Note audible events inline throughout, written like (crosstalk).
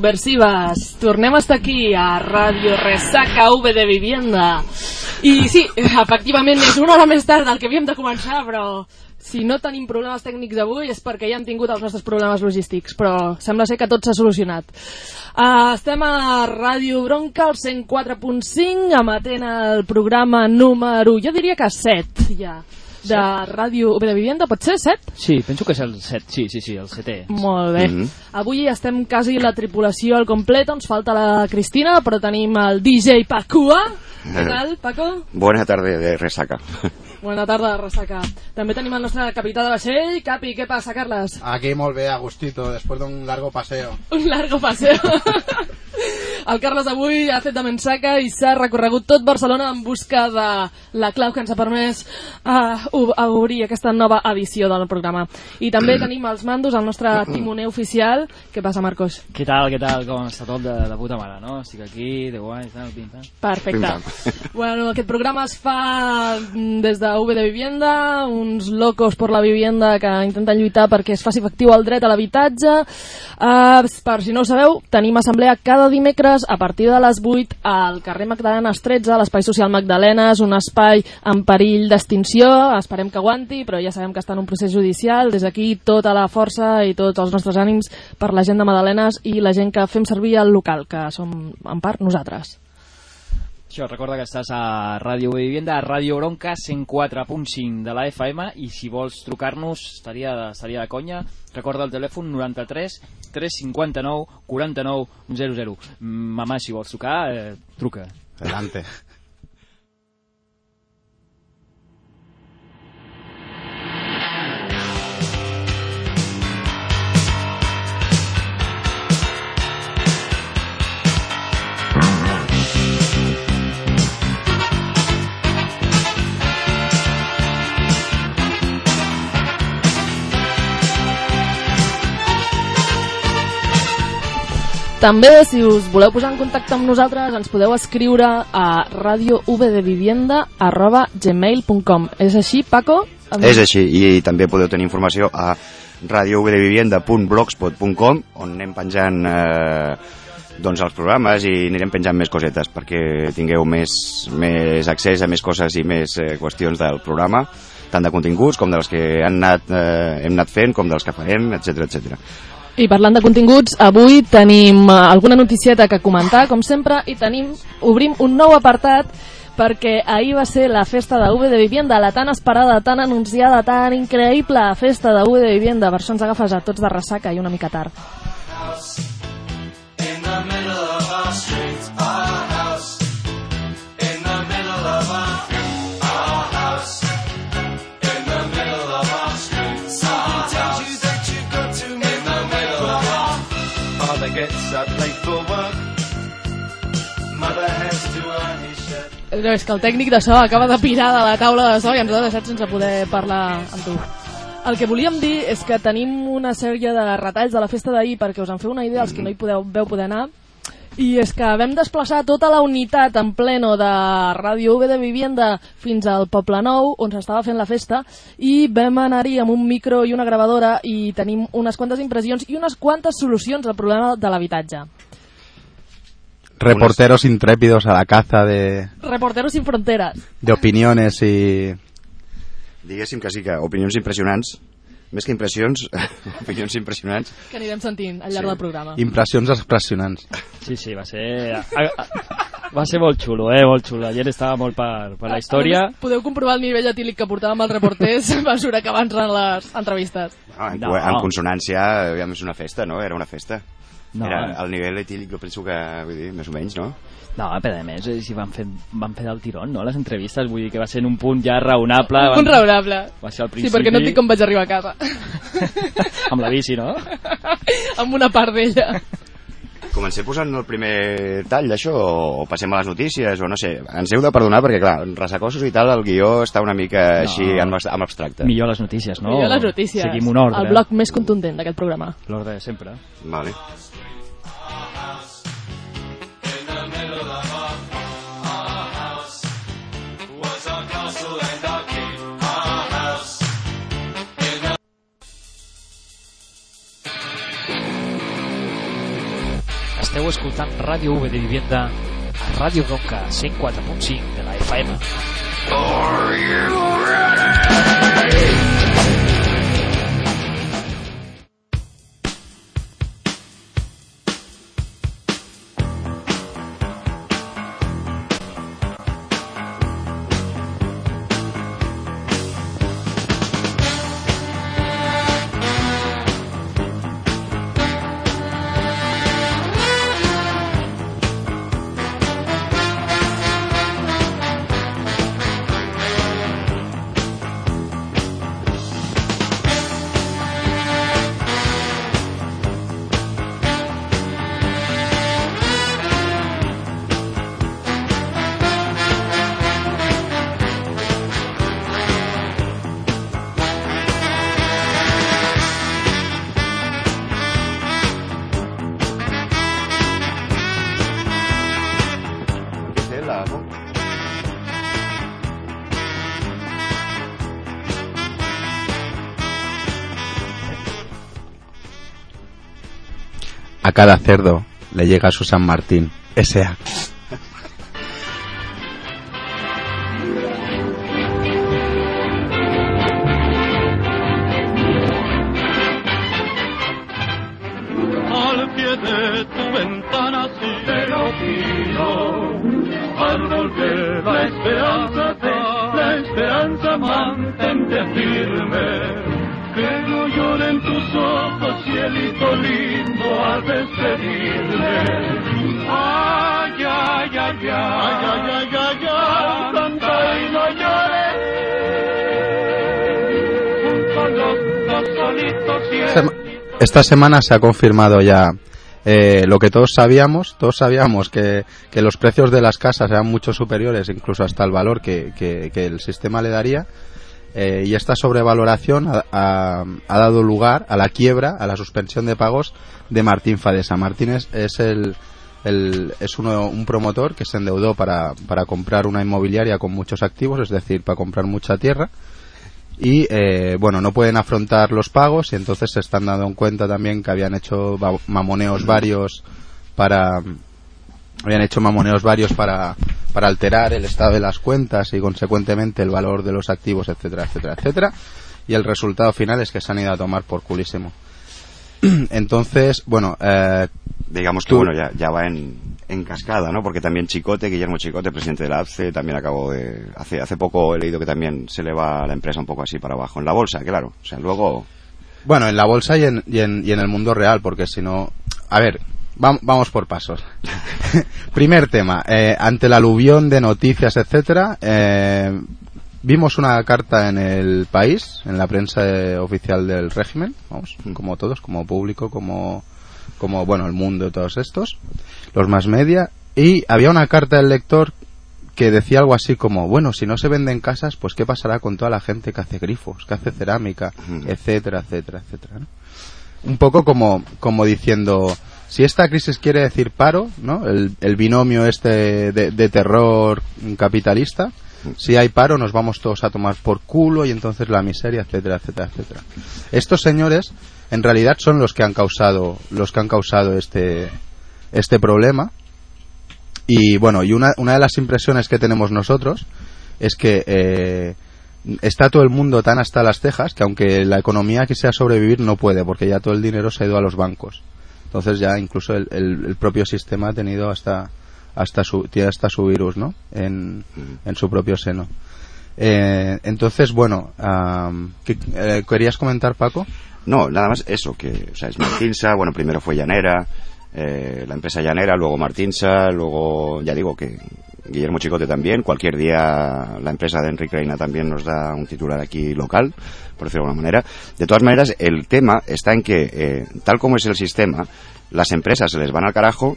subversives. Tornem a estar aquí a Ràdio Resaca V de Vivienda. I sí, efectivament és una hora més tard del que havíem de començar, però si no tenim problemes tècnics avui és perquè ja hem tingut els nostres problemes logístics, però sembla ser que tot s'ha solucionat. Uh, estem a Ràdio Bronca, al 104.5, emetent el programa número, jo diria que 7 ja, de Ràdio V de Vivienda, pot ser 7? Sí, penso que és el 7, sí, sí, sí, el 7è. Molt bé. Mhm. Avui estem quasi la tripulació al complet, ens falta la Cristina, però tenim el DJ Pacua. Què tal, Paco? Buena tarde de resaca. Bona tarda, Ressaca. També tenim el nostre capità de vaixell. Capi, què passa, Carles? Aquí molt bé, Agustito, después de un largo paseo. (laughs) Un largo paseo. El Carles avui ha fet de mensaca i s'ha recorregut tot Barcelona en busca de la clau que ens ha permès uh, obrir aquesta nova edició del programa. I també tenim als mandos el nostre (clears throat) timoner oficial. Què passa, Marcos? Què tal, què tal? Com està tot de, de puta mare, no? Estic aquí, 10 anys, tal, pim, pam. Perfecte. (laughs) Bueno, aquest programa es fa mm, des de V de Vivienda, uns locos per la vivienda que intenten lluitar perquè es faci efectiu el dret a l'habitatge. Uh, per si no ho sabeu, tenim assemblea cada dimecres a partir de les 8 al carrer Magdalenes 13, a l'Espai Social Magdalenes, un espai en perill d'extinció, esperem que aguanti, però ja sabem que està en un procés judicial. Des d'aquí tota la força i tots els nostres ànims per la gent de Magdalenes i la gent que fem servir el local, que som en part nosaltres. Això, recorda que estàs a Ràdio Vivienda, a Ràdio Bronca, 104.5 de la FM, i si vols trucar-nos, estaria, estaria de conya, recorda el telèfon 93 359 49 00. Mm, Mamà, si vols trucar, eh, truca. Adelante. També, si us voleu posar en contacte amb nosaltres, ens podeu escriure a radiovdevivienda.gmail.com És així, Paco? És així, i també podeu tenir informació a radiovdevivienda.blogspot.com on anem penjant eh, doncs els programes i anirem penjant més cosetes perquè tingueu més, més accés a més coses i més eh, qüestions del programa tant de continguts com dels que han anat, eh, hem anat fent com dels que farem, etc etc. I parlant de continguts, avui tenim eh, alguna noticieta que comentar, com sempre, i tenim, obrim un nou apartat perquè ahir va ser la festa de V de Vivienda, la tan esperada, tan anunciada, tan increïble festa de V de Vivienda. Per això ens agafes a tots de ressaca i una mica tard. No, és que el tècnic de so acaba de pirar de la taula de so i ens ha deixat sense poder parlar amb tu. El que volíem dir és que tenim una sèrie de retalls de la festa d'ahir perquè us en feu una idea els que no hi podeu, veu poder anar i és que vam desplaçar tota la unitat en pleno de Ràdio V de Vivienda fins al Poble Nou, on s'estava fent la festa, i vam anar-hi amb un micro i una gravadora i tenim unes quantes impressions i unes quantes solucions al problema de l'habitatge. Reporteros intrépidos a la caza de, Reporteros sin fronteras. de opiniones y... Diguéssim que sí que opinions impressionants, més que impressions, (laughs) opinions impressionants. que anirem sentint al llarg Sí. del programa. Impressions expressionants. Sí, sí, va ser... a- a- Va ser molt xulo, eh? Molt xulo. Gent estava molt per, per la història. A més, Podeu comprovar el nivell etílic que portàvem els reporters (laughs) a mesura que avancen les entrevistes. No, en, No. en consonància, aviam, és una festa, no? Era una festa. No. Era el nivell etílic, jo penso que, vull dir, més o menys, no? No, però a més, si van fer, van fer del tirón, no?, les entrevistes, vull dir que va ser en un punt ja raonable. Un punt raonable. Va ser al Sí, principi... perquè no et dic com vaig arribar a casa. (laughs) amb la bici, no? (laughs) amb una part d'ella. Comencem posant el primer tall d'això o passem a les notícies o no sé. Ens heu de perdonar perquè, clar, en resacossos i tal el guió està una mica No. així amb, amb abstracte. Millor les notícies, no? Millor les notícies. Seguim un ordre. El bloc més contundent d'aquest programa. L'ordre de sempre. Vale. Esteu escoltant Ràdio V de Vivienda a Ràdio Bronca 104.5 de la FM. A cada cerdo le llega su San Martín. S.A. Esta semana se ha confirmado ya eh, lo que todos sabíamos. Todos sabíamos que, que los precios de las casas eran mucho superiores, incluso hasta el valor que, que- el sistema le daría. Eh, y esta sobrevaloración ha dado lugar a la quiebra, a la suspensión de pagos de Martín Fadesa. Martín es, es el, el- es uno, un promotor que se endeudó para, para comprar una inmobiliaria con muchos activos, es decir, para comprar mucha tierra y eh, bueno no pueden afrontar los pagos y entonces se están dando en cuenta también que habían hecho mamoneos varios para habían hecho mamoneos varios para para alterar el estado de las cuentas y consecuentemente el valor de los activos etcétera etcétera etcétera. Y el resultado final es que se han ido a tomar por culísimo. (clears throat) Entonces bueno eh, digamos que Tú- bueno ya, ya va en, en cascada, ¿no? Porque también Chicote, Guillermo Chicote, presidente de la APCE, también acabó de... Hace, hace poco he leído que también se le va la empresa un poco así para abajo. En la bolsa, claro. O sea, luego... Bueno, en la bolsa y en, y en, y en el mundo real, porque si no... A ver, vam- vamos por pasos. (laughs) Primer tema, eh, ante el aluvión de noticias, etcétera, eh, vimos una carta en el país, en la prensa eh, oficial del régimen, vamos, como todos, como público, como, como bueno, el mundo y todos estos, los más media, y había una carta del lector que decía algo así como, bueno, si no se venden casas, pues qué pasará con toda la gente que hace grifos, que hace cerámica, etcétera, etcétera, etcétera. ¿no? Un poco como, como diciendo, si esta crisis quiere decir paro, ¿no? El, el binomio este de, de terror capitalista, si hay paro nos vamos todos a tomar por culo y entonces la miseria, etcétera, etcétera, etcétera. Estos señores, en realidad, son los que han causado, los que han causado este, este problema. Y bueno, y una, una de las impresiones que tenemos nosotros es que eh, está todo el mundo tan hasta las cejas que aunque la economía quisiera sobrevivir no puede porque ya todo el dinero se ha ido a los bancos. Entonces ya incluso el, el- el propio sistema ha tenido hasta hasta su tiene hasta su virus, ¿no? En, en su propio seno. Eh, entonces bueno, ¿qué- eh, querías comentar Paco? No, nada más eso, que o sea, es Martinsa, bueno, primero fue Llanera, eh, la empresa Llanera, luego Martinsa, luego, ya digo que Guillermo Chicote también, cualquier día la empresa de Enrique Reina también nos da un titular aquí local, por decirlo de alguna manera. De todas maneras, el tema está en que, eh, tal como es el sistema, las empresas se les van al carajo,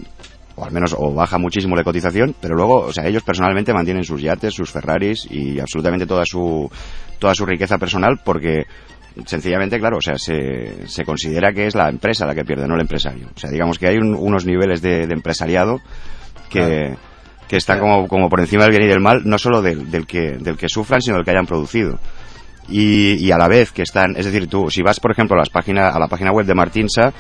o al menos o baja muchísimo la cotización, pero luego, o sea, ellos personalmente mantienen sus yates, sus Ferraris y absolutamente toda su toda su riqueza personal porque sencillamente, claro, o sea, se, se considera que es la empresa la que pierde, no el empresario. O sea, digamos que hay un- unos niveles de, de empresariado que, que están como, como por encima del bien y del mal, no solo del, del que, del que sufran, sino del que hayan producido. Y, y a la vez que están, es decir, tú, si vas, por ejemplo, a, las páginas, a la página web de Martinsa,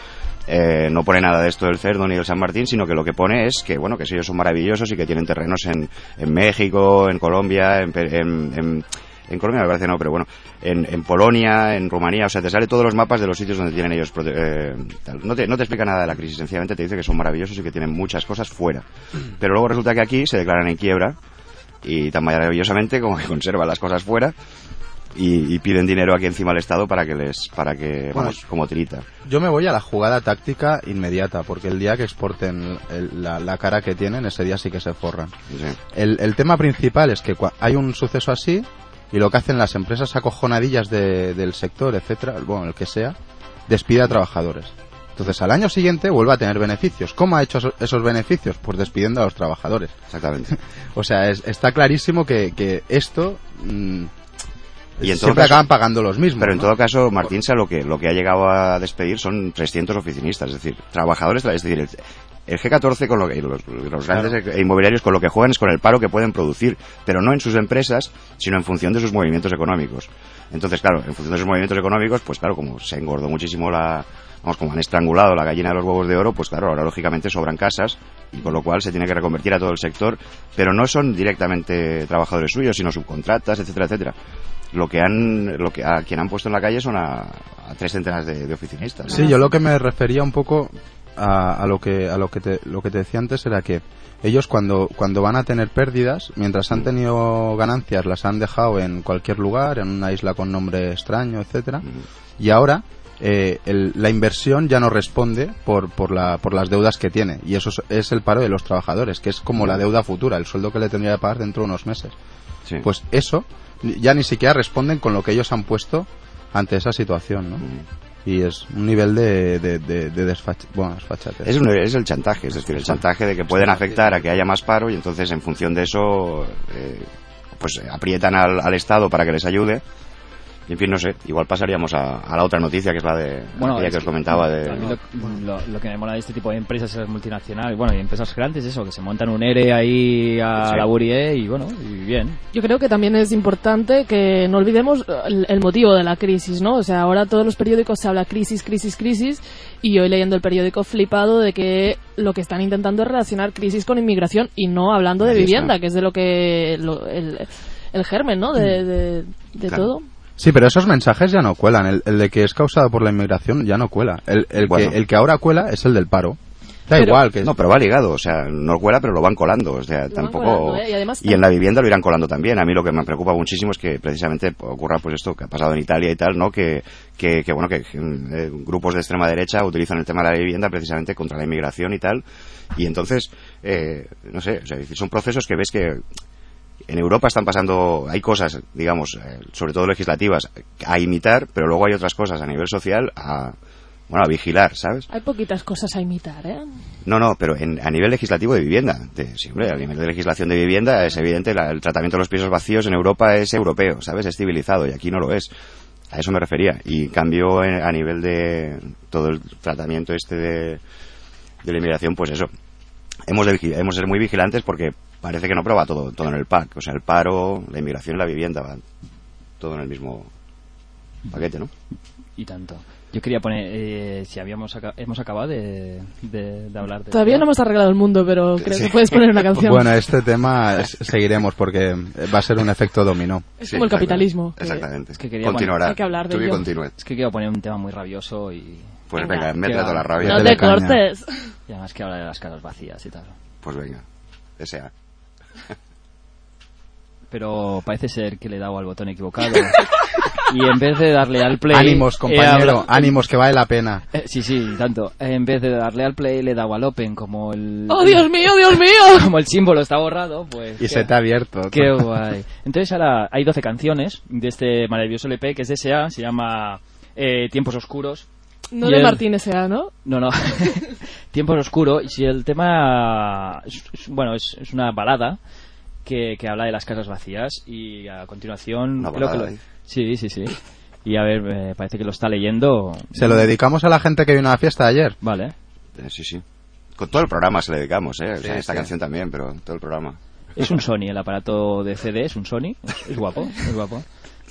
eh, no pone nada de esto del cerdo ni del San Martín, sino que lo que pone es que, bueno, que ellos son maravillosos y que tienen terrenos en, en México, en Colombia, en, en- en- en Colombia me parece no, pero bueno, en, en Polonia, en Rumanía, o sea, te sale todos los mapas de los sitios donde tienen ellos. eh, tal. no, te, no te explica nada de la crisis, sencillamente te dice que son maravillosos y que tienen muchas cosas fuera. Pero luego resulta que aquí se declaran en quiebra y tan maravillosamente como que conservan las cosas fuera y, y piden dinero aquí encima al Estado para que les, para que, vamos, como tirita. Yo me voy a la jugada táctica inmediata, porque el día que exporten el- la, la cara que tienen, ese día sí que se forran. Sí. El, el tema principal es que hay un suceso así y lo que hacen las empresas acojonadillas de- del sector, etcétera, bueno, el que sea, despide a trabajadores. Entonces al año siguiente vuelve a tener beneficios. ¿Cómo ha hecho esos, esos beneficios? Pues despidiendo a los trabajadores. Exactamente. (laughs) O sea, es- está clarísimo que, que esto mm, Y en siempre caso- acaban pagando los mismos. Pero en ¿no? todo caso, Martín lo que, lo que ha llegado a despedir son 300 oficinistas, es decir, trabajadores, es decir, el, el G14 con lo que, los, los grandes inmobiliarios con lo que juegan es con el paro que pueden producir, pero no en sus empresas, sino en función de sus movimientos económicos. Entonces, claro, en función de sus movimientos económicos, pues claro, como se engordó muchísimo la, vamos, como han estrangulado la gallina de los huevos de oro, pues claro, ahora lógicamente sobran casas, y con lo cual se tiene que reconvertir a todo el sector, pero no son directamente trabajadores suyos, sino subcontratas, etcétera, etcétera. Lo que han, lo que, a quien han puesto en la calle son a, a tres centenas de, de oficinistas. ¿no? Sí, yo lo que me refería un poco a, a lo que a lo que te, lo que te decía antes era que ellos cuando cuando van a tener pérdidas, mientras han tenido ganancias las han dejado en cualquier lugar, en una isla con nombre extraño, etcétera, y ahora eh, el- la inversión ya no responde por por la por las deudas que tiene y eso es, es el paro de los trabajadores, que es como la deuda futura, el sueldo que le tendría que pagar dentro de unos meses. Sí. Pues eso ya ni siquiera responden con lo que ellos han puesto ante esa situación, ¿no? Y es un nivel de, de, de, de desfach- bueno, desfachatez. Es, un- es el chantaje, es decir, el chantaje de que pueden afectar a que haya más paro y entonces en función de eso eh, pues aprietan al, al Estado para que les ayude. Y en fin, no sé, igual pasaríamos a, a la otra noticia que es la de Bueno, es que os comentaba de... lo, lo- lo que me mola de este tipo de empresas es multinacionales, bueno, y empresas grandes, eso, que se montan un ERE ahí a Sí. la Burie y bueno, y bien. Yo creo que también es importante que no olvidemos el, el motivo de la crisis, ¿no? O sea, ahora todos los periódicos se habla crisis, crisis, crisis, y hoy leyendo el periódico flipado de que lo que están intentando es relacionar crisis con inmigración y no hablando de vivienda, que es de lo que lo- el, el germen, ¿no? De, de, de Claro. todo. Sí, pero esos mensajes ya no cuelan. El, el de que es causado por la inmigración ya no cuela. El, el, Bueno. que, el que ahora cuela es el del paro. Da Pero- igual que No, pero va ligado, o sea, no cuela, pero lo van colando, o sea, Lo tampoco... colando, ¿eh? Y además en la vivienda lo irán colando también. A mí lo que me preocupa muchísimo es que precisamente ocurra pues esto que ha pasado en Italia y tal, ¿no? Que, que, que, bueno, que eh, grupos de extrema derecha utilizan el tema de la vivienda precisamente contra la inmigración y tal. Y entonces, eh, no sé, o sea, son procesos que ves que en Europa están pasando, hay cosas, digamos, eh, sobre todo legislativas, a imitar, pero luego hay otras cosas a nivel social a, bueno, a vigilar, ¿sabes? Hay poquitas cosas a imitar, ¿eh? No, no, pero en- a nivel legislativo de vivienda. De, sí, hombre, a nivel de legislación de vivienda es evidente, la- el tratamiento de los pisos vacíos en Europa es europeo, ¿sabes? Es civilizado y aquí no lo es. A eso me refería. Y en cambio, en- a nivel de todo el tratamiento este de, de la inmigración, pues eso. Hemos de, hemos de ser muy vigilantes porque parece que no prueba todo, todo en el pack. O sea, el paro, la inmigración y la vivienda van todo en el mismo paquete, ¿no? Y tanto. Yo quería poner, eh, si habíamos aca- hemos acabado de, de, de hablar de... Todavía no hemos arreglado el mundo, pero creo que puedes poner una canción. Bueno, este tema es- seguiremos porque va a ser un efecto dominó. es Sí, como el capitalismo. que- Exactamente. Es que quería Continuará. hay que hablar de ello. Es que quiero poner un tema muy rabioso y, Pues Venga. venga, Que toda la va. rabia. No te cortes. y además que habla de las casas vacías y tal. Pues venga, desea. (laughs) Pero parece ser que le he dado al botón equivocado. y en vez de darle al play... ánimos, he compañero, hablado- ánimos, que vale la pena. Eh, sí, sí, tanto. En vez de darle al play, le he dado al open como el... ¡Oh, Dios mío, Dios mío! (laughs) Como el símbolo está borrado, pues... Y qué- se te ha abierto. Qué guay. Entonces ahora hay 12 canciones de este maravilloso LP que es S.A., se llama eh, Tiempos Oscuros. No Y de el- Martínez sea, ¿no? No, no. (laughs) Tiempos Oscuros. Y si el tema... es- es- bueno, es, es una balada que, que habla de las casas vacías y a continuación... Una creo que balada, lo-. Sí, sí, sí. Y a ver, eh, parece que lo está leyendo. Se lo dedicamos a la gente que vino a la fiesta de ayer. Vale. Eh, sí, sí. Con todo el programa se le dedicamos, ¿eh? O sea, Sí, esta sí. canción también, pero todo el programa. Es un Sony, el aparato de CD es un Sony. Es, es guapo, es guapo.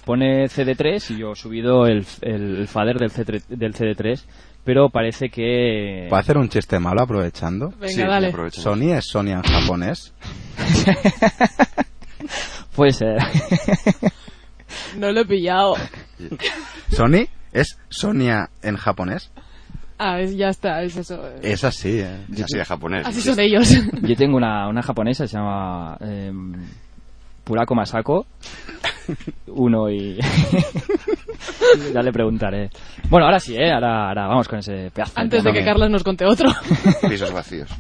Pone CD3 y yo he subido el, el fader del, CD, del CD3, pero parece que... ¿Puedo hacer un chiste malo aprovechando? Venga, Sí, dale. ¿Sony es Sony en japonés? (laughs) Puede ser. (laughs) No lo he pillado. ¿Sony es Sonia en japonés? Ah, es- ya está, es eso. Es así, ¿eh? Es así de japonés. Así son ellos. Yo tengo una, una japonesa, se llama eh, Purako Masako. (laughs) Uno y... (laughs) ya le preguntaré. Bueno, ahora sí, ¿eh? Ahora, ahora vamos con ese pedazo. Antes de que. Carlos nos conte otro. (laughs) Pisos vacíos.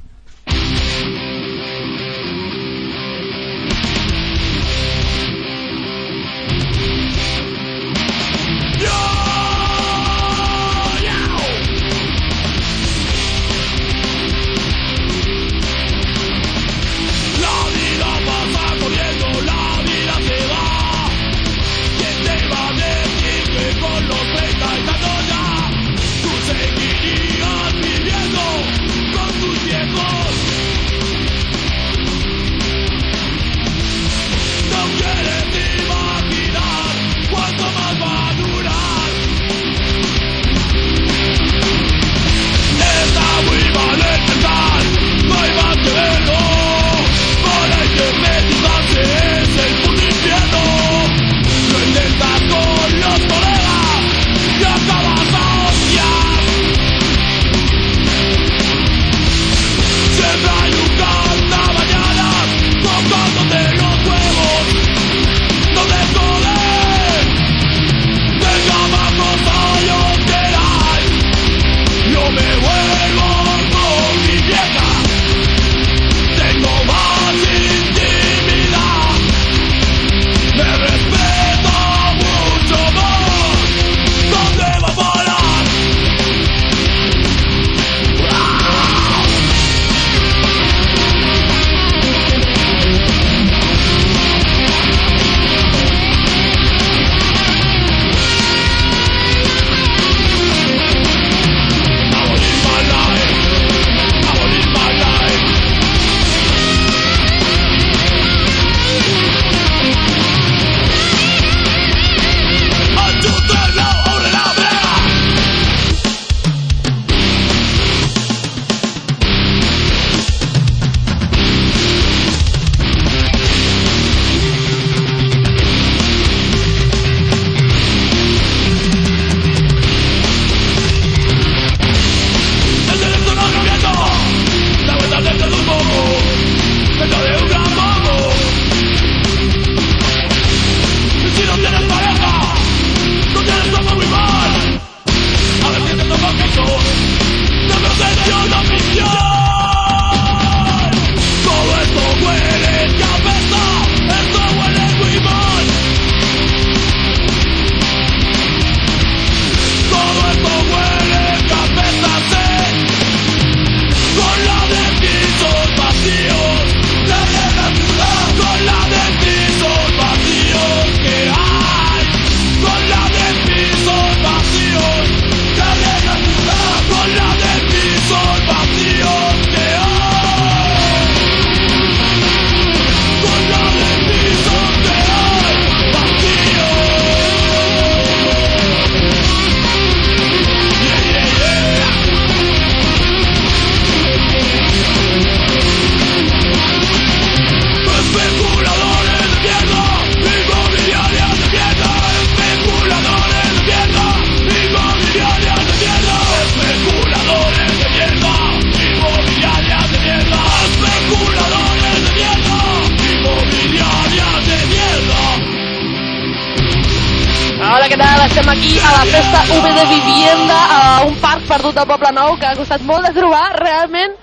De Vivienda, a un parc perdut de Poble Nou, que ha costat molt de trobar. Realment,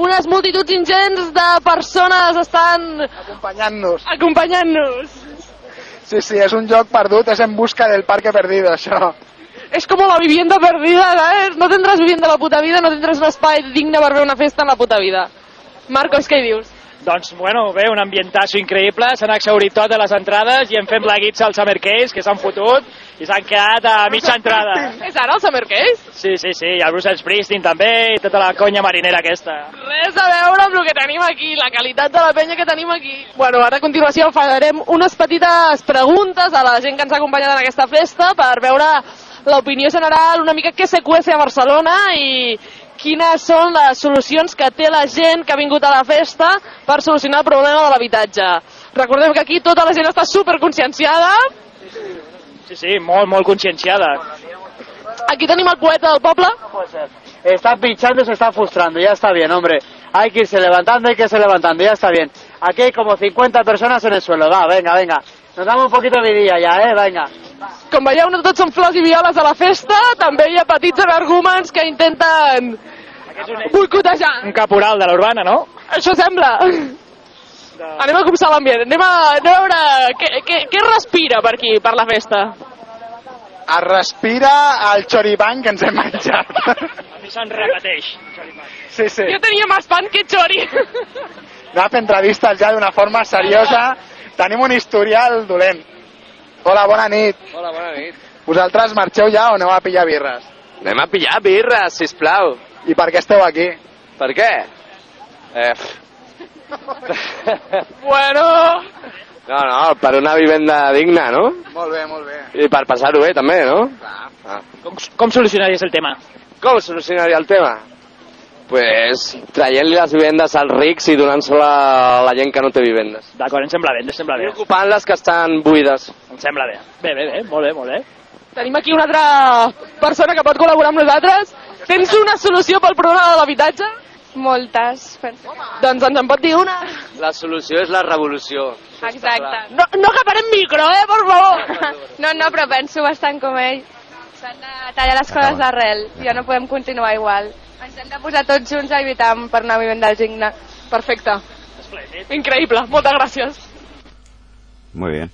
unes multituds ingents de persones estan acompanyant-nos. acompanyant-nos. Sí, sí, és un joc perdut, és en busca del parque perdido, això. És com la vivienda perdida, ¿sabes? No tendràs vivienda la puta vida, no tindràs un espai digne per fer una festa en la puta vida. Marcos, què hi dius? Doncs, bueno, bé, un ambientasso increïble, s'han exhaurit totes les entrades i hem fet la guitza al Summer Case, que s'han fotut, i s'han quedat a mitja entrada. És ara el Summer Case? Sí, sí, sí, i el Bruce Springsteen també, i tota la conya marinera aquesta. Res a veure amb el que tenim aquí, la qualitat de la penya que tenim aquí. Bueno, ara a continuació farem unes petites preguntes a la gent que ens ha acompanyat en aquesta festa per veure l'opinió general, una mica què se cuece a Barcelona i quines són les solucions que té la gent que ha vingut a la festa per solucionar el problema de l'habitatge. Recordem que aquí tota la gent està superconscienciada. Sí, sí, molt, molt conscienciada. Aquí tenim el poeta del poble. Está pinchando y se está frustrando, ya está bien, hombre. Hay que irse levantando, hay que irse levantando, ya está bien. Aquí hay como 50 personas en el suelo, va, venga, venga. Nos damos un poquito de vidilla ya, eh, venga. Com veieu, no tots són flors i violes a la festa, també hi ha petits energúmens que intenten boicotejar. Un caporal de l'urbana, no? Això sembla. Anem a copsar l'ambient, anem, a, anem a veure què, què, què es respira per aquí, per la festa. Es respira el choripán que ens hem menjat. A mi se'n repeteix. Sí, sí. Jo tenia més pan que chori. Anem a fer entrevistes ja d'una forma seriosa. Tenim un historial dolent. Hola, bona nit. Hola, bona nit. Vosaltres marxeu ja o aneu a pillar birres? Anem a pillar birres, sisplau. I per què esteu aquí? Per què? Eh, (laughs) Bueno, no, no, per una vivenda digna, no? Molt bé, molt bé. I per passar-ho bé, també, no? Ah. Com, com solucionaries el tema? Com solucionaria el tema? Pues traient-li les vivendes als rics i donant-se-la a la gent que no té vivendes. D'acord, em sembla bé, em sembla I bé. ocupant les que estan buides. Em sembla bé. Bé, bé, bé, molt bé, molt bé. tenim aquí una altra persona que pot col·laborar amb nosaltres. Tens una solució pel problema de l'habitatge? Moltes. Doncs ens en pot dir una. La solució és la revolució. Exacte. No, no acabarem micro, eh, per favor. No, no, però penso bastant com ell. S'han de tallar les coses d'arrel. Ja no podem continuar igual. Ens hem de posar tots junts a lluitar per una vivenda digna. Perfecte. Increïble, moltes gràcies. Muy bien.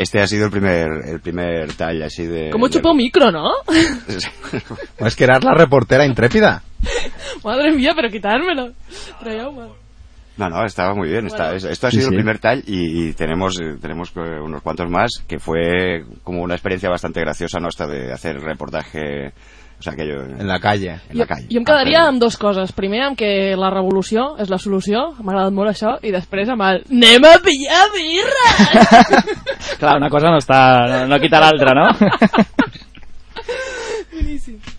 Este ha sido el primer, el primer tall así de... Com ho de- un micro, no? (laughs) Es que eras la reportera intrépida. (laughs) Madre mía, pero quitármelo. No, no, estaba muy bien. está- Bueno. esto ha Sí, sido sí. el primer tall y, y tenemos, eh, tenemos unos cuantos más que fue como una experiencia bastante graciosa, ¿no? Esta de hacer reportaje, o sea, aquello En la calle. en la calle. Jo em quedaria amb dues coses. Primer, amb que la revolució és la solució, m'ha agradat molt això, i després amb el anem a pillar birra! (laughs) Clar, una cosa no està... no, no quita l'altra, no? (laughs)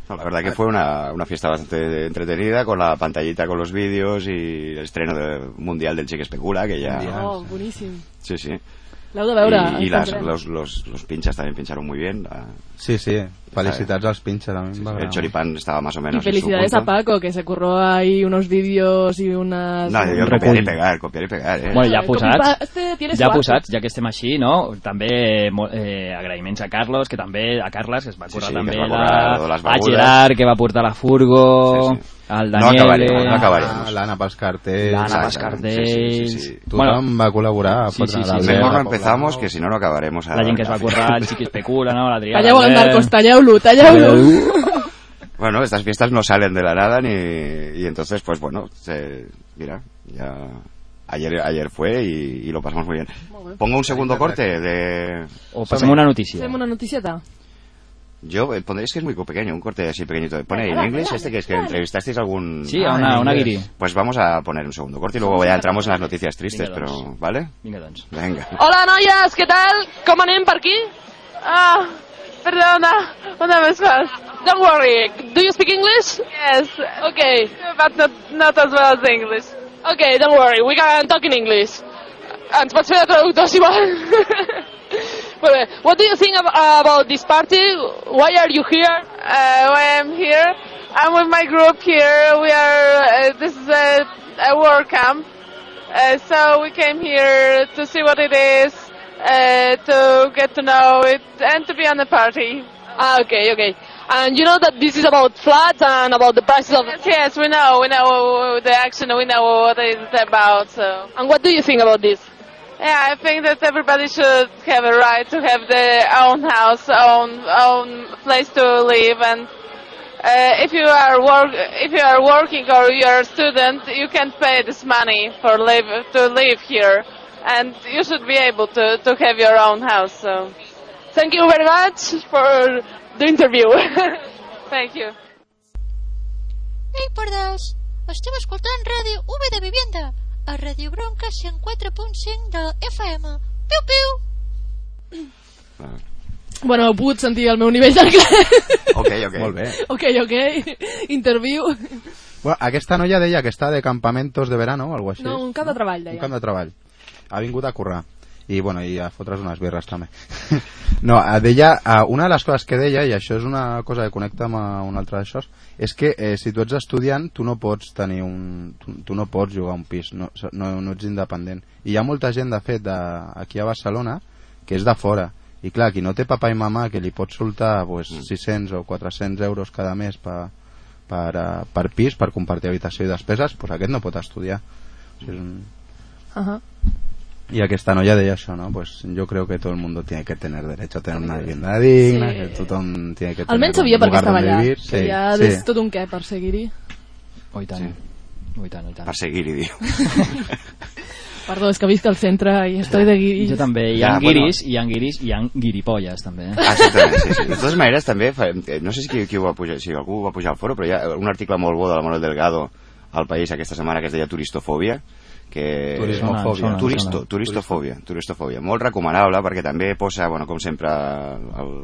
No, la verdad que fue una, una fiesta bastante entretenida con la pantallita con los vídeos y el estreno de- mundial del Chique Especula, que ya... Oh, boníssim. Sí, sí. L'heu de veure. y y ens las- entrarem. los, los, los pinchas también pincharon muy bien. La- Sí, sí. Felicitats als pinches. Em va el choripán estaba más o Y menos. en su felicidades a. Paco, que se curró ahí unos vídeos y unas... No, yo Un copiar y recull. pegar, copiar y pegar, eh. Bueno, ja Eh, posats, ja posats, ja que estem així, no? També eh, agraïments a Carlos, que també, a Carles, que es va Sí, currar sí, que també, va la, currar les a. Gerard, que va portar la furgo, Sí, sí. Al No Daniel... acabaremos, eh, no acabaremos. Ah, L'Anna pels cartells. L'Anna cartells... sí, sí, sí, sí. Tothom va col·laborar. a Sí, sí, sí, la Mejor no empezamos, que si no, no acabaremos. a- La gent que es va a- currar, el Xiqui Especula, no? L'Adrià... Talleu-lo, també. Marcos, talleu-lo, talleu-lo. Bueno, estas fiestas no salen de la nada ni y entonces, pues bueno, se- mira, ya ayer ayer fue y, y lo pasamos muy bien. Pongo un segundo corte de O passem una notícia. Fem una noticieta. Yo eh, pondréis que es muy pequeño, un corte así pequeñito. Pone en inglés este que es que entrevistasteis a algún Sí, a una, a una guiri. Pues vamos a poner un segundo corte y luego ya entramos en las noticias tristes, pero doncs. ¿vale? Vinga, doncs. Venga. Hola, noies, què tal? Com anem per aquí? Ah, perdona, una vez más. Don't worry. Do you speak English? Yes, Okay. but not, not as well as English. Okay, don't worry. We can talk in English. Ens pots fer de traductor, si vol? (laughs) Bé. What do you think ab about this party? Why are you here? Uh, why I'm here? I'm with my group here. We are, uh, this is a, a war camp. Uh, so we came here to see what it is, uh, to get to know it, and to be on the party. Ah, okay, okay. And you know that this is about floods and about the prices of... Yes, yes, we know, we know the action, we know what it's about, so. And what do you think about this? Yeah, I think that everybody should have a right to have their own house, own own place to live, and uh, if you are work, if you are working or you are a student, you can pay this money for live to live here, and you should be able to to have your own house. So, Thank you very much for the interview. (laughs) thank you. Ei, pardals! Esteu escoltant Ràdio V de Vivienda a Ràdio Bronca 104.5 de FM. Piu, piu! bueno, heu pogut sentir el meu nivell d'anglès. (laughs) Ok, ok. Molt bé. ok, ok. Interview. Bueno, aquesta noia deia que està de campamentos de verano o alguna així. No, un camp de treball, Un deia. camp de treball. Ha vingut a currar. I, bueno, i a fotre's unes birres també. (laughs) no, deia, una de les coses que deia, i això és una cosa que connecta amb un altre d'això, és que eh, si tu ets estudiant, tu no pots tenir un... Tu, tu no pots jugar a un pis, no, no, no ets independent. I hi ha molta gent, de fet, de, aquí a Barcelona, que és de fora. I clar, qui no té papa i mamà que li pot soltar pues, 600 o 400 euros cada mes per, per, eh, per pis, per compartir habitació i despeses, pues aquest no pot estudiar. O sigui, és un... Ajá. Y aquesta noia deia això, ¿no? Pues yo creo que todo el mundo tiene que tener derecho a tener una vivienda digna, Sí. que tothom tiene que tener Almenys un sabia per què lugar estava allà. vivir. Que Sí, ja sí. és tot un què per seguir-hi. Oh, i tant. Sí. Oh, i tant, oh, i tant. Per seguir-hi, diu. (laughs) Perdó, és que visc al centre i estoy de guiris. Jo també, hi Ja, ha bueno. guiris, hi ha guiris, hi ha guiripolles també. Eh? Ah, exactament, sí, sí. De totes maneres, també, eh, no sé si qui, qui ho va pujar, si algú ho va pujar al foro, però hi ha un article molt bo de la Manuel Delgado al País aquesta setmana que es deia Turistofòbia, que... Turismofòbia. Sona, Turisto, turistofòbia, turistofòbia. Molt recomanable perquè també posa, bueno, com sempre, el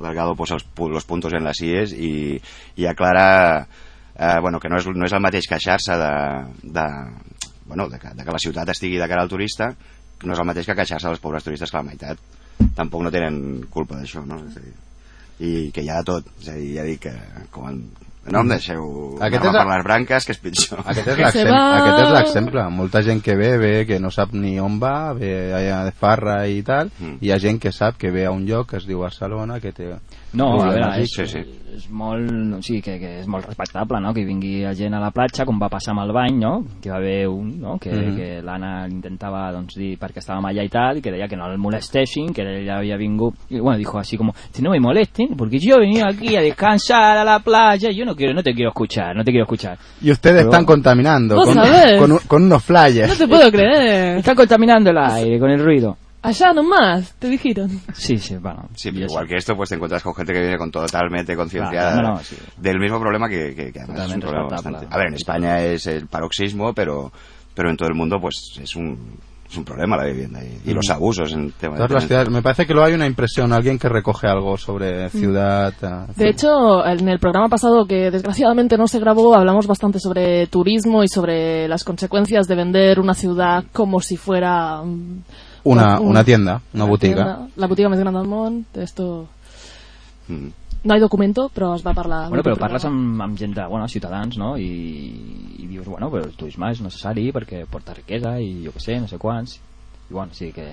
Delgado posa els, los puntos en les IES i, i aclara eh, bueno, que no és, no és el mateix queixar-se de, de, bueno, de, que, de que la ciutat estigui de cara al turista no és el mateix que queixar-se dels pobres turistes que la meitat tampoc no tenen culpa d'això no? És a dir, i que hi ha de tot és a dir, ja dic que quan, no em deixeu Aquest anar és per a- les branques que és pitjor Aquest és l'exemple, va. aquest és l'exemple. Molta gent que ve, ve que no sap ni on va, ve allà de farra i tal, Mm. i hi ha gent que sap que ve a un lloc que es diu Barcelona, que té... No, a veure, és, sí, sí. és molt, o sigui, que, que és molt respectable, no?, que vingui la gent a la platja, com va passar amb el bany, no?, que va haver un, no?, que, Mhm. que l'Anna intentava, doncs, dir perquè estàvem allà i tal, i que deia que no el molestessin, que ella había vingut, y bueno, dijo así como, si no me molesten, porque yo he venido aquí a descansar a la playa, yo no quiero, no te quiero escuchar, no te quiero escuchar. Y ustedes Pero están contaminando ¿Vos con, sabés? con, con unos No flyers. te puedo (laughs) creer. Están contaminando el aire con el ruido. Allá nomás, te dijeron. Sí, sí, bueno. Sí, pero igual que esto, pues te encuentras con gente que viene con totalmente concienciada Claro, no, no, sí. del mismo problema que, que, que además es un problema bastante. A ver, en España es el paroxismo, pero, pero en todo el mundo, pues es un, es un problema la vivienda y, y los abusos en tema Todas las ciudades. Me parece que luego hay una impresión, alguien que recoge algo sobre ciudad. ah, De hecho, en el programa pasado, que desgraciadamente no se grabó, hablamos bastante sobre turismo y sobre las consecuencias de vender una ciudad como si fuera... mm, una, un- una tienda, una tienda, la botiga més gran del món. Esto... Mm. No hay documento, però es va parlar... Bueno, en però parles amb, amb gent de, bueno, ciutadans, no? I, i dius, bueno, però el turisme és necessari perquè porta riquesa i jo què sé, no sé quants. I bueno, sí que...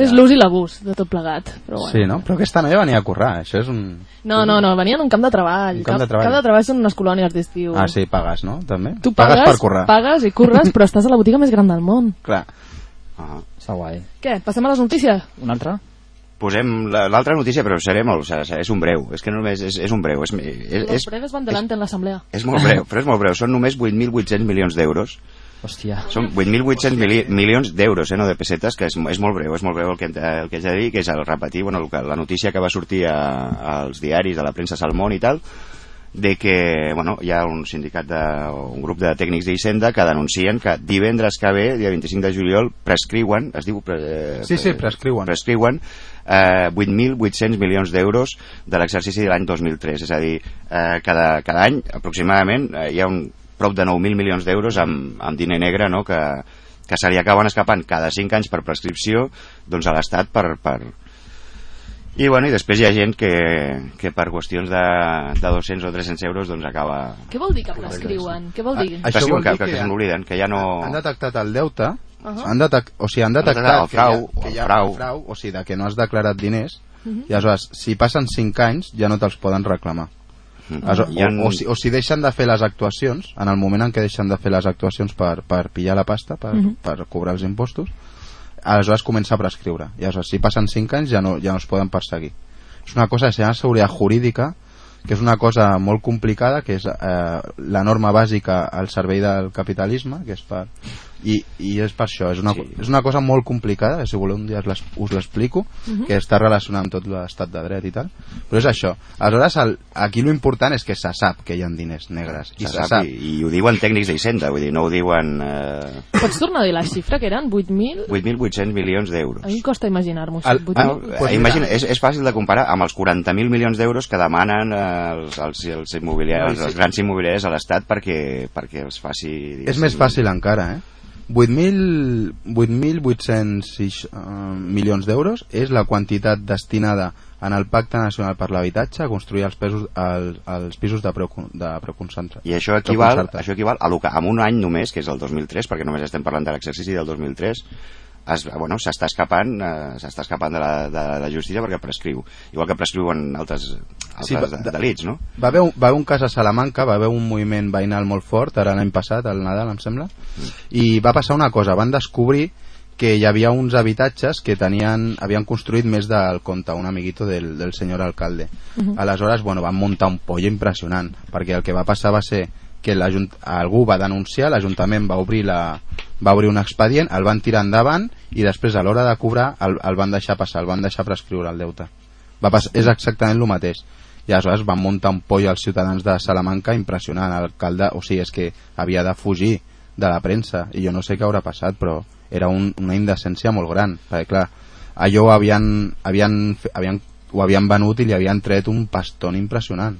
És l'ús i l'abús de tot plegat. Però bueno. Sí, no? Però aquesta noia venia a currar, això és un... No, no, no, venien un camp de treball. Un camp de treball. Camp de treball són unes colònies d'estiu. Ah, sí, pagues, no? També? Tu pagues, per currar. pagues i curres, (laughs) però estàs a la botiga més gran del món. Clar. Ah. Està guai. Què, passem a les notícies? Una altra? Posem la- l'altra notícia, però seré molt, o sigui, és un breu, és que no només és, és un breu, és, és, Los és, breves van delante en l'assemblea. és molt breu, però és molt breu, són només 8.800 milions d'euros, Hòstia. són 8.800 mili milions d'euros, eh, no de pessetes, que és, és molt breu, és molt breu el que, de- el que haig de dir, que és el repetir, bueno, el que, la notícia que va sortir a, als diaris, a la premsa Salmón i tal, de que bueno, hi ha un sindicat de, un grup de tècnics d'Hisenda que denuncien que divendres que ve, dia 25 de juliol, prescriuen, es diu... Pre, Sí, sí, prescriuen. prescriuen eh, 8.800 milions d'euros de l'exercici de l'any 2003. És a dir, eh, cada, cada any, aproximadament, eh, hi ha un prop de 9.000 milions d'euros amb, amb diner negre no? que, que se li acaben escapant cada 5 anys per prescripció doncs, a l'Estat per, per, i, bueno, i després hi ha gent que, que per qüestions de, de 200 o 300 euros doncs acaba... Què vol dir que prescriuen? Què vol dir? Ah, Això vol que, dir que, que que se n'obliden, que ja no... Han detectat el deute, Ahà. han detect, o sigui, han detectat el que hi ha- frau, que hi ha el frau. frau, o sigui, de que no has declarat diners, Mhm. i aleshores, si passen 5 anys, ja no te'ls poden reclamar. Aleshores, Hi ha- o, o, si, o si deixen de fer les actuacions, en el moment en què deixen de fer les actuacions per, per pillar la pasta, per, Mhm. per cobrar els impostos, aleshores comença a prescriure. I aleshores, si passen 5 anys, ja no, ja no es poden perseguir. És una cosa que se llama seguretat jurídica, que és una cosa molt complicada, que és eh, la norma bàsica al servei del capitalisme, que és per... I, i és per això, és una, sí. és una cosa molt complicada, si voleu un dia us l'explico, Mhm. que està relacionada amb tot l'estat de dret i tal, però és això. Aleshores, el, aquí lo important és que se sap que hi ha diners negres, i Se se, sap, sap. I, I ho diuen tècnics d'Hisenda, vull dir, no ho diuen... Eh, Pots tornar a dir la xifra, que eren 8.000? 8.800 milions d'euros. A mi em costa imaginar-m'ho. El- 8.000. Ah, pues imagina, és, és fàcil de comparar amb els 40.000 milions d'euros que demanen eh, els, els, els, immobiliaris, sí. els grans immobiliaris a l'Estat perquè, perquè els faci... És més fàcil encara, eh? 8.000 8.800 uh, milions d'euros és la quantitat destinada en el Pacte Nacional per l'Habitatge a construir els, pesos, els, els pisos de preu, de preu concentrat. I això equival, això equival a lo que, en un any només, que és el 2003, perquè només estem parlant de l'exercici del 2003, es, bueno, s'està escapant, eh, s'està escapant de la, de la justícia perquè prescriu. Igual que prescriuen altres, altres Sí, va- de, delits, no? Va haver, un, va haver un cas a Salamanca, va haver un moviment veïnal molt fort, ara l'any passat, al Nadal, em sembla, i va passar una cosa, van descobrir que hi havia uns habitatges que tenien, havien construït més del compte, un amiguito del, del senyor alcalde. Mhm. Aleshores, bueno, van muntar un pollo impressionant, perquè el que va passar va ser que algú va denunciar, l'Ajuntament va obrir la, va obrir un expedient, el van tirar endavant i després a l'hora de cobrar el, el van deixar passar, el van deixar prescriure el deute. Va passar, és exactament el mateix. I aleshores van muntar un pollo als ciutadans de Salamanca impressionant. L'alcalde, o sigui, és que havia de fugir de la premsa i jo no sé què haurà passat, però era un, una indecència molt gran, perquè clar, allò ho havien, havien, havien, ho havien venut i li havien tret un pastón impressionant.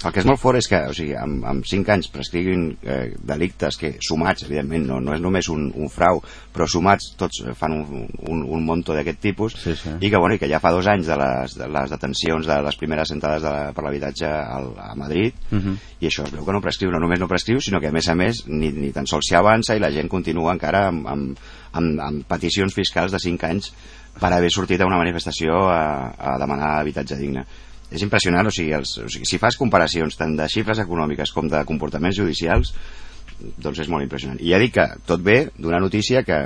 El que és molt fort és que, o sigui, amb, amb 5 anys prescriguin eh, delictes que sumats, evidentment, no, no és només un, un frau, però sumats tots fan un, un, un monto d'aquest tipus sí, sí. i que, bueno, i que ja fa dos anys de les, de les detencions de les primeres sentades de la, per l'habitatge a Madrid Uh -huh. i això es veu que no prescriu, no només no prescriu, sinó que a més a més ni, ni tan sols s'hi avança i la gent continua encara amb, amb, amb, amb peticions fiscals de 5 anys per haver sortit a una manifestació a, a demanar habitatge digne. És impressionant, o sigui, els, o sigui, si fas comparacions tant de xifres econòmiques com de comportaments judicials, doncs és molt impressionant. I ja dic que tot bé d'una notícia que,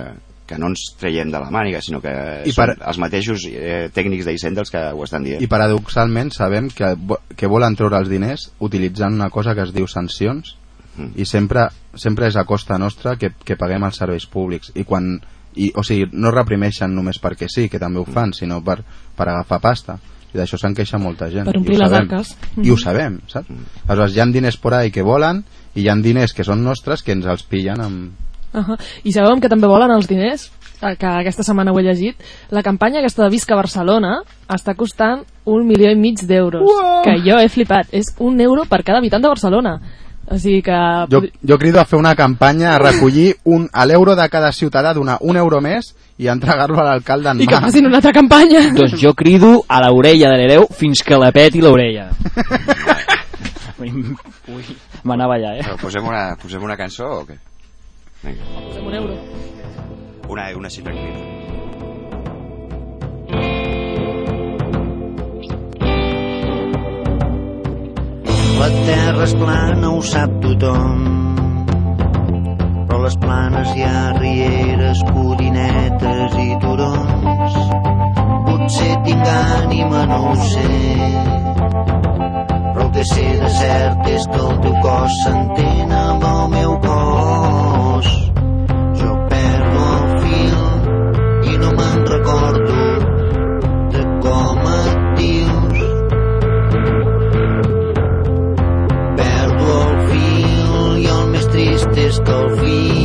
que no ens traiem de la màniga, sinó que I són per- els mateixos eh, tècnics d'Hisenda els que ho estan dient. I paradoxalment sabem que, que volen treure els diners utilitzant una cosa que es diu sancions Mm. i sempre, sempre és a costa nostra que, que paguem els serveis públics i quan i, o sigui, no reprimeixen només perquè sí, que també ho fan, sinó per, per agafar pasta i d'això se'n queixa molta gent Per omplir les sabem. arques. i ho Mhm. sabem, saps? aleshores hi ha diners por ahí que volen i hi ha diners que són nostres que ens els pillen amb... Uh -huh. I sabem que també volen els diners eh, que aquesta setmana ho he llegit la campanya aquesta de Visca Barcelona està costant un milió i mig d'euros que jo he flipat, és un euro per cada habitant de Barcelona o sigui que Jo, jo crido a fer una campanya a recollir un, a l'euro de cada ciutadà donar un euro més i entregar-lo a l'alcalde en i que facin una altra campanya Doncs jo crido a l'orella de l'hereu fins que la peti l'orella. Ui, m'anava allà, eh? Però posem una, posem una cançó o què? Vinga. Posem un euro Una, una xifra crida. La terra és plana, ho sap tothom. Però les planes hi ha rieres, codinetes i turons. Potser tinc ànima, no ho sé. Però el que sé de cert és que el teu cos s'entén amb el meu cos. Jo perdo el fil i no me'n recordo de com et dius. Trist és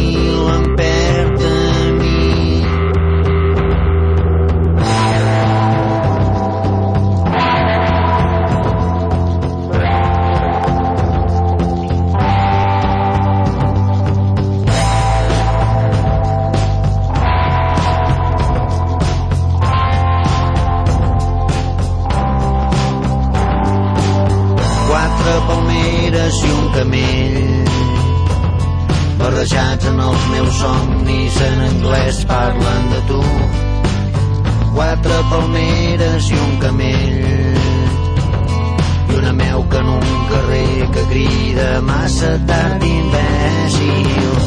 massa tard imbècil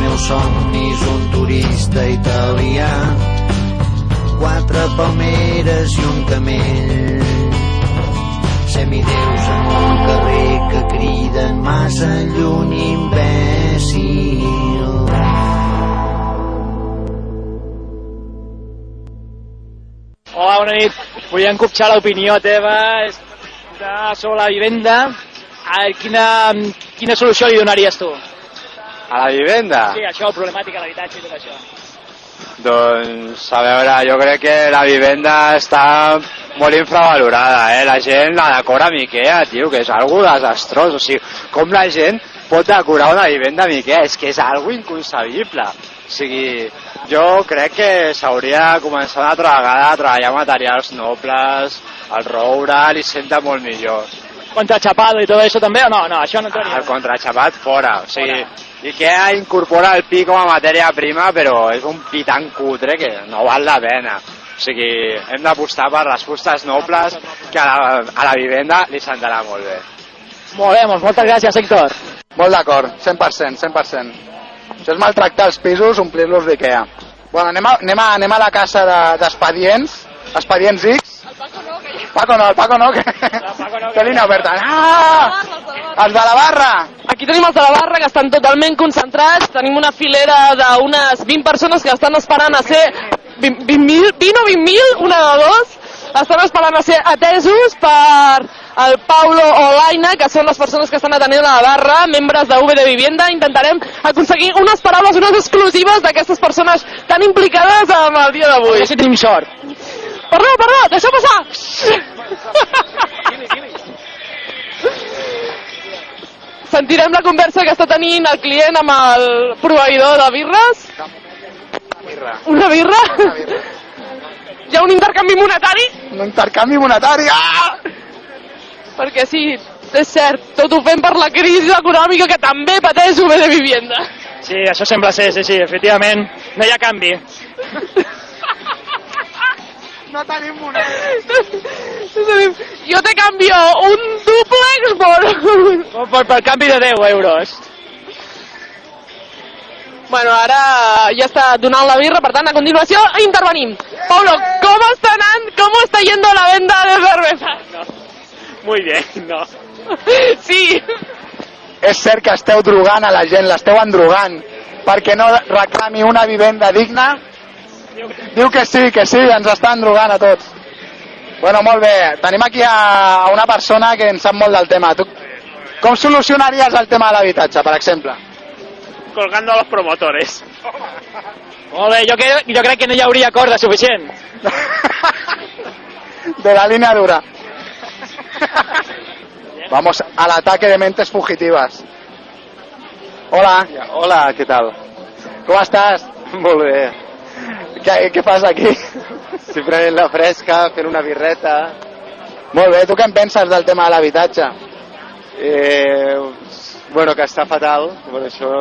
meus somnis, un turista italià. Quatre palmeres i un camell. Semideus en un carrer que criden massa lluny imbècil. Hola, bona nit. Volíem copxar l'opinió teva de, sobre la vivenda. A veure, quina, quina solució li donaries tu? A la vivenda? Sí, això, problemàtica, l'habitatge i tot això. Doncs, a veure, jo crec que la vivenda està molt infravalorada, eh? La gent la decora amb Ikea, tio, que és algo desastrós. O sigui, com la gent pot decorar una vivenda amb Ikea? És que és algo inconcebible. O sigui, jo crec que s'hauria de començar una altra vegada a treballar materials nobles, el roure li senta molt millor. Contrachapado i tot això també o no? No, això no entraria. El contrachapat fora, o sigui, Ikea incorpora el pi com a matèria prima, però és un pi tan cutre que no val la pena. O sigui, hem d'apostar per les fustes nobles que a la, a la vivenda li sentarà molt bé. Molt bé, doncs moltes gràcies, Héctor. Molt d'acord, 100%, 100%. Això és maltractar els pisos, omplir-los d'Ikea. Bueno, anem a, anem a, anem a la casa de- d'Expedients, Expedients X. Paco no, el Paco no, que, (laughs) que línia oberta. Ah! Els de la barra! Aquí tenim els de la barra que estan totalment concentrats. Tenim una filera d'unes 20 persones que estan esperant a ser 20, 20, 20 o 20.000, una de dos. Estan esperant a ser atesos per el Paulo o l'Aina, que són les persones que estan atenent a la barra, membres de V de Vivienda. Intentarem aconseguir unes paraules, unes exclusives d'aquestes persones tan implicades amb el dia d'avui. Ja si tenim sort. Perdó, perdó, deixa passar! Sentirem la conversa que està tenint el client amb el proveïdor de birres. Birra. Una birra? Hi ha un intercanvi monetari? Un intercanvi monetari! Ah! Perquè sí, és cert, tot ho fem per la crisi econòmica que també pateix UB de Vivienda. Sí, això sembla ser, sí, sí, efectivament. No hi ha canvi. (laughs) No tenim moneda. (laughs) Jo te canvio un duplex por... Per, per canvi de 10 euros. Bueno, ara ja està donant la birra, per tant, a continuació intervenim. Paulo, ¿cómo está anant, cómo está yendo la venda de cerveza? Muy bien, no. Sí. És cert que esteu drogant a la gent, l'esteu endrogant, perquè no reclami una vivenda digna? Diu que sí, que sí, ens estan drogant a tots. Bueno, molt bé. Tenim aquí a una persona que en sap molt del tema. Tu, com solucionaries el tema de l'habitatge, per exemple? Colgando a los promotores. Molt bé, jo, que, jo crec que no hi hauria corda suficient. (laughs) De la línea dura. Vamos al ataque de mentes fugitivas. Hola. Hola, què tal? Com estàs? Molt bé. Què, què fas aquí? Estic prenent la fresca, fent una birreta. Molt bé, tu què en penses del tema de l'habitatge? Eh, bueno, que està fatal. Bueno, això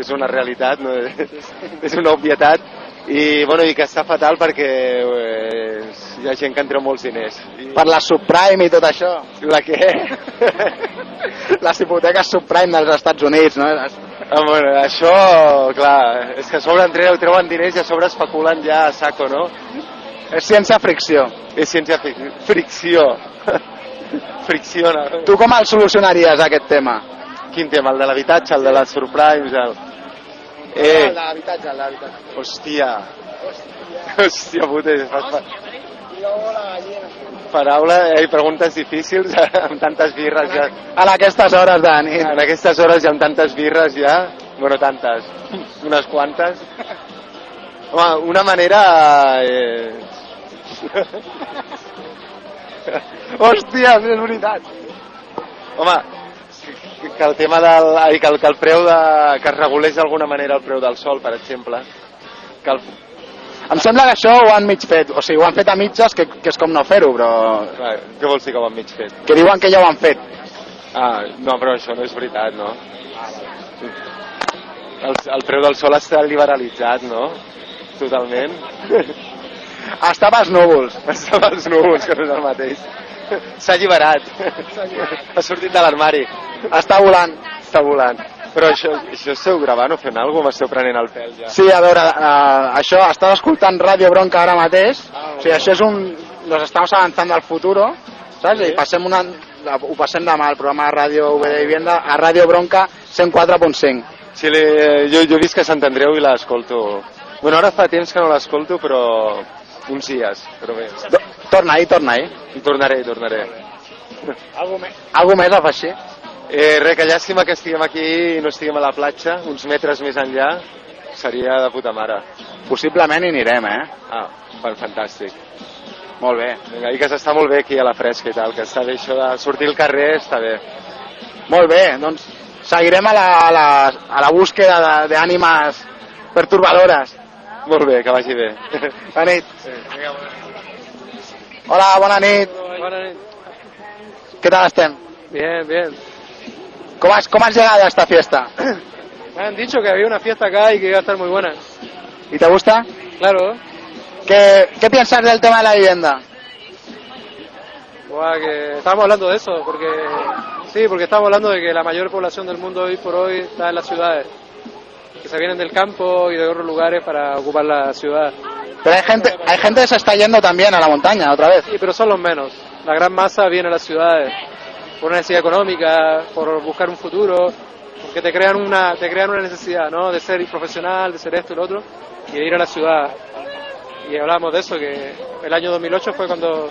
és una realitat, no? (laughs) és una obvietat. I, bueno, i que està fatal perquè eh, hi ha gent que en treu molts diners. I... Per la subprime i tot això. La què? (laughs) Les hipoteques subprime dels Estats Units, no? Ah, bueno, això, clar, és que a sobre en treu, treuen diners i a sobre especulen ja a saco, no? És ciència fricció. És ciència fric fricció. (laughs) Fricciona. Tu com el solucionaries, aquest tema? Quin tema? El de l'habitatge, el de les subprimes, el... Eh. El de l'habitatge, el de l'habitatge. Hòstia. Hòstia puta. Fas... Paraula eh, i preguntes difícils (laughs) amb tantes birres ja. A aquestes hores de nit. En aquestes hores ja amb tantes birres ja. Bueno, tantes. Unes quantes. Home, una manera... Eh, (laughs) Hòstia, és veritat. Home, que, que el tema del... Ai, que, el, que el preu de... que es regulés d'alguna manera el preu del sol, per exemple. Que el, Em sembla que això ho han mig fet, o sigui, ho han fet a mitges, que, que és com no fer-ho, però... Clar, què vols dir que ho han mig fet? Que diuen que ja ho han fet. Ah, no, però això no és veritat, no? El, el preu del sol està liberalitzat, no? Totalment. (laughs) Estava als núvols. Estava als núvols, que no és el mateix. S'ha alliberat. Ha sortit de l'armari. Està volant. Està volant. Però això, això esteu gravant o fent alguna cosa? M'esteu prenent el pèl ja. Sí, a veure, uh, això, estàs escoltant Ràdio Bronca ara mateix, o sigui, això és un... Nos estamos avanzando al futuro, saps? I passem una, ho passem demà al programa de Ràdio V de Vivienda a Ràdio Bronca 104.5. Sí, li, jo, jo vist que Sant Andreu i l'escolto. Bueno, ara fa temps que no l'escolto, però uns dies, però bé. Torna-hi, torna-hi. Tornaré, tornaré. Algo més, algo més a afegir? Eh, res, que llàstima que estiguem aquí i no estiguem a la platja, uns metres més enllà, seria de puta mare. Possiblement hi anirem, eh? Ah, fan- fantàstic. Molt bé. Vinga, i que s'està molt bé aquí a la fresca i tal, que està bé això de sortir al carrer, està bé. Molt bé, doncs seguirem a la, a la, a la búsqueda de- d'ànimes pertorbadores. Molt bé, que vagi bé. Bona nit. Hola, bona nit. Bona nit. ¿Qué tal estem? Bien, bien. ¿Cómo has, ¿Cómo has llegado a esta fiesta? Me han dicho que había una fiesta acá y que iba a estar muy buena. ¿Y te gusta? Claro. ¿Qué, ¿Qué piensas del tema de la vivienda? Buah, que estábamos hablando de eso, porque sí, porque estamos hablando de que la mayor población del mundo hoy por hoy está en las ciudades, que se vienen del campo y de otros lugares para ocupar la ciudad. Pero hay gente, hay gente que se está yendo también a la montaña otra vez. Sí, pero son los menos. La gran masa viene a las ciudades por una necesidad económica, por buscar un futuro, porque te crean una, te crean una necesidad, ¿no? De ser profesional, de ser esto y lo otro, y de ir a la ciudad. Y hablábamos de eso, que el año 2008 fue cuando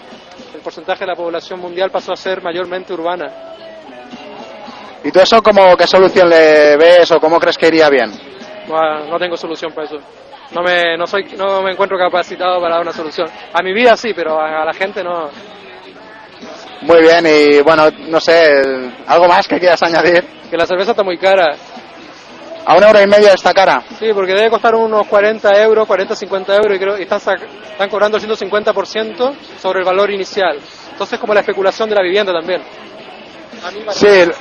el porcentaje de la población mundial pasó a ser mayormente urbana. ¿Y tú eso cómo, qué solución le ves o cómo crees que iría bien? No, no tengo solución para eso. No me, no soy, no me encuentro capacitado para dar una solución. A mi vida sí, pero a, a la gente no. Muy bien, y bueno, no sé, ¿algo más que quieras añadir? Que la cerveza está muy cara. ¿A un euro y medio esta cara? Sí, porque debe costar unos 40 euros, 40, 50 euros y, creo, y están, están cobrando el 150% sobre el valor inicial. Entonces como la especulación de la vivienda también. A mí me Sí,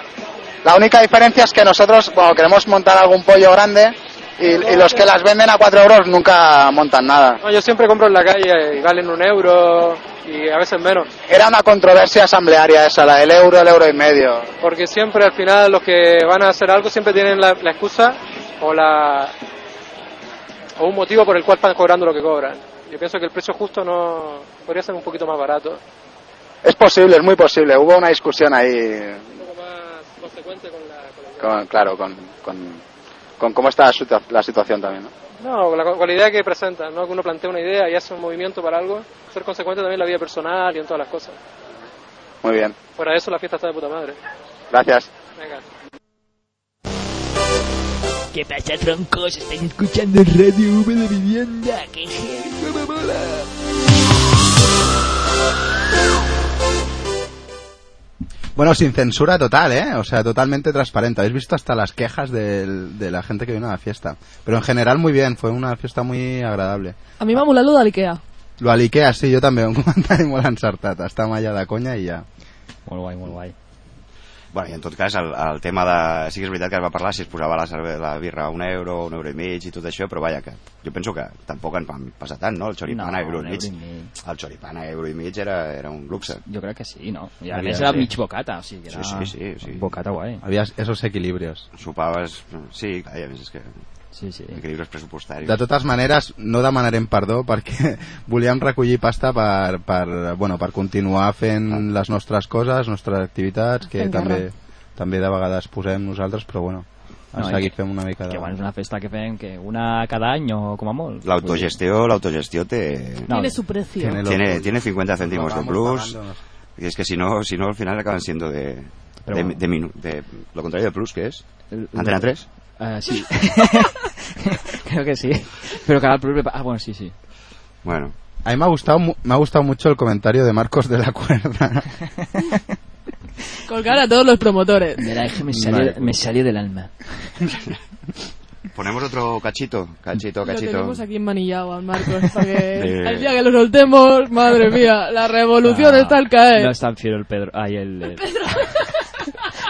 la única diferencia es que nosotros, bueno, queremos montar algún pollo grande y, y los que las venden a 4 euros nunca montan nada. No, yo siempre compro en la calle y valen un euro y a veces menos. Era una controversia asamblearia esa, la del euro, el euro y medio. Porque siempre al final los que van a hacer algo siempre tienen la, la excusa o la o un motivo por el cual están cobrando lo que cobran. Yo pienso que el precio justo no podría ser un poquito más barato. Es posible, es muy posible. Hubo una discusión ahí, Un poco más consecuente con la... con- claro, con, con, con cómo está la, la situación también. ¿no? No, con la, con la idea que presentan, ¿no? Que uno plantea una idea y hace un movimiento para algo, ser consecuente también en la vida personal y en todas las cosas. Muy bien, Fuera de eso la fiesta está de puta madre. gracias. Venga. ¿Qué pasa, troncos? Estáis escuchando Radio V de Vivienda. ¡Qué heavy! ¡Me mola! Bueno, sin censura total, ¿eh? O sea, totalmente transparente. Habéis visto hasta las quejas de la gente que vino a la fiesta. Pero en general muy bien, fue una fiesta muy agradable. A mi m'ha molat lo de l'IKEA. Lo a l'Ikea, sí, jo també, un (laughs) comentari molt encertat. Està malla de conya i ja. Molt guai, molt guai. Bueno, i en tot cas, el, el tema de... Sí que és veritat que es va parlar si es posava la, la birra a un euro, un euro i mig i tot això, però vaja, que jo penso que tampoc en van passar tant, no? El xoripan No, a euro un i mig. euro i mig. El xoripan a euro i mig era, era un luxe. Jo crec que sí, no? I a Havia més era ser. mig bocata, o sigui, era Sí, sí, sí, sí. bocata guai. Había esos equilibrios. Sopaves... Sí, clar, i a més és que... Sí, sí. Equilibris pressupostaris. De totes maneres, no demanarem perdó perquè (laughs) volíem recollir pasta per, per, bueno, per continuar fent les nostres coses, les nostres activitats, que Fent també, guerra. també de vegades posem nosaltres, però bueno, No, seguir i- fem una mica de... Que bueno, és una festa que fem que una cada any o com a molt. L'autogestió, l'autogestió té... Tiene su precio. Tiene, tiene, tiene 50 céntimos de plus. pagando. Y es que si no, si no al final acaban siendo de... Pero de, bueno. de minu- de- lo contrario de plus, que es? Antena 3. Ah, sí. (laughs) (laughs) Creo que sí. Pero cada. Ah, bueno, sí, sí. Bueno, A mí me ha gustado, me ha gustado mucho el comentario de Marcos de la Cuerda. (laughs) Colgar a todos los promotores. Mira, es que me salió, Vale. me salió del alma. Ponemos otro cachito, cachito, Lo cachito. tenemos aquí manillado al Marcos para que el día que lo soltemos, madre mía, la revolución está al caer. No es tan fiero el Pedro. Ay, el. el- El-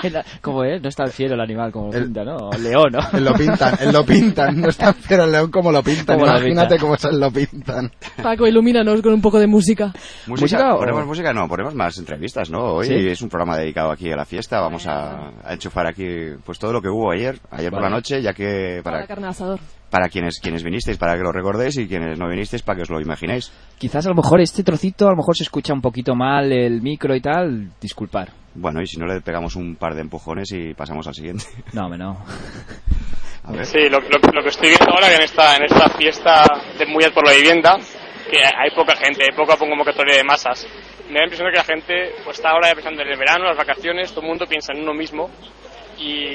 (laughs) ¿Cómo es? No es tan fiero el animal como lo pinta, ¿no? El león, ¿no? Él lo pintan, él lo pintan. No es tan fiero el león como lo pintan. Como lo Imagínate pintan. cómo se lo pintan. Paco, ilumínanos con un poco de música. ¿Música? ¿Música o- ¿Ponemos música? No, ponemos más entrevistas, ¿no? Hoy ¿Sí? es un programa dedicado aquí a la fiesta. Vamos a, a enchufar aquí pues todo lo que hubo ayer, ayer por Vale. la noche, ya que Para para, la carne de asador. Para quienes, quienes vinisteis, para que lo recordéis y quienes no vinisteis, para que os lo imaginéis. Quizás a lo mejor este trocito, a lo mejor se escucha un poquito mal el micro y tal. Disculpar. Bueno, y si no le pegamos un par de empujones y pasamos al siguiente. (laughs) No, me no. (laughs) A ver. Sí, lo, lo- lo que estoy viendo ahora en esta, en esta fiesta de Muyat por la vivienda, que hay poca gente, hay poca convocatoria de masas. Me da la impresión de que la gente pues, está ahora ya pensando en el verano, las vacaciones, todo el mundo piensa en uno mismo. Y,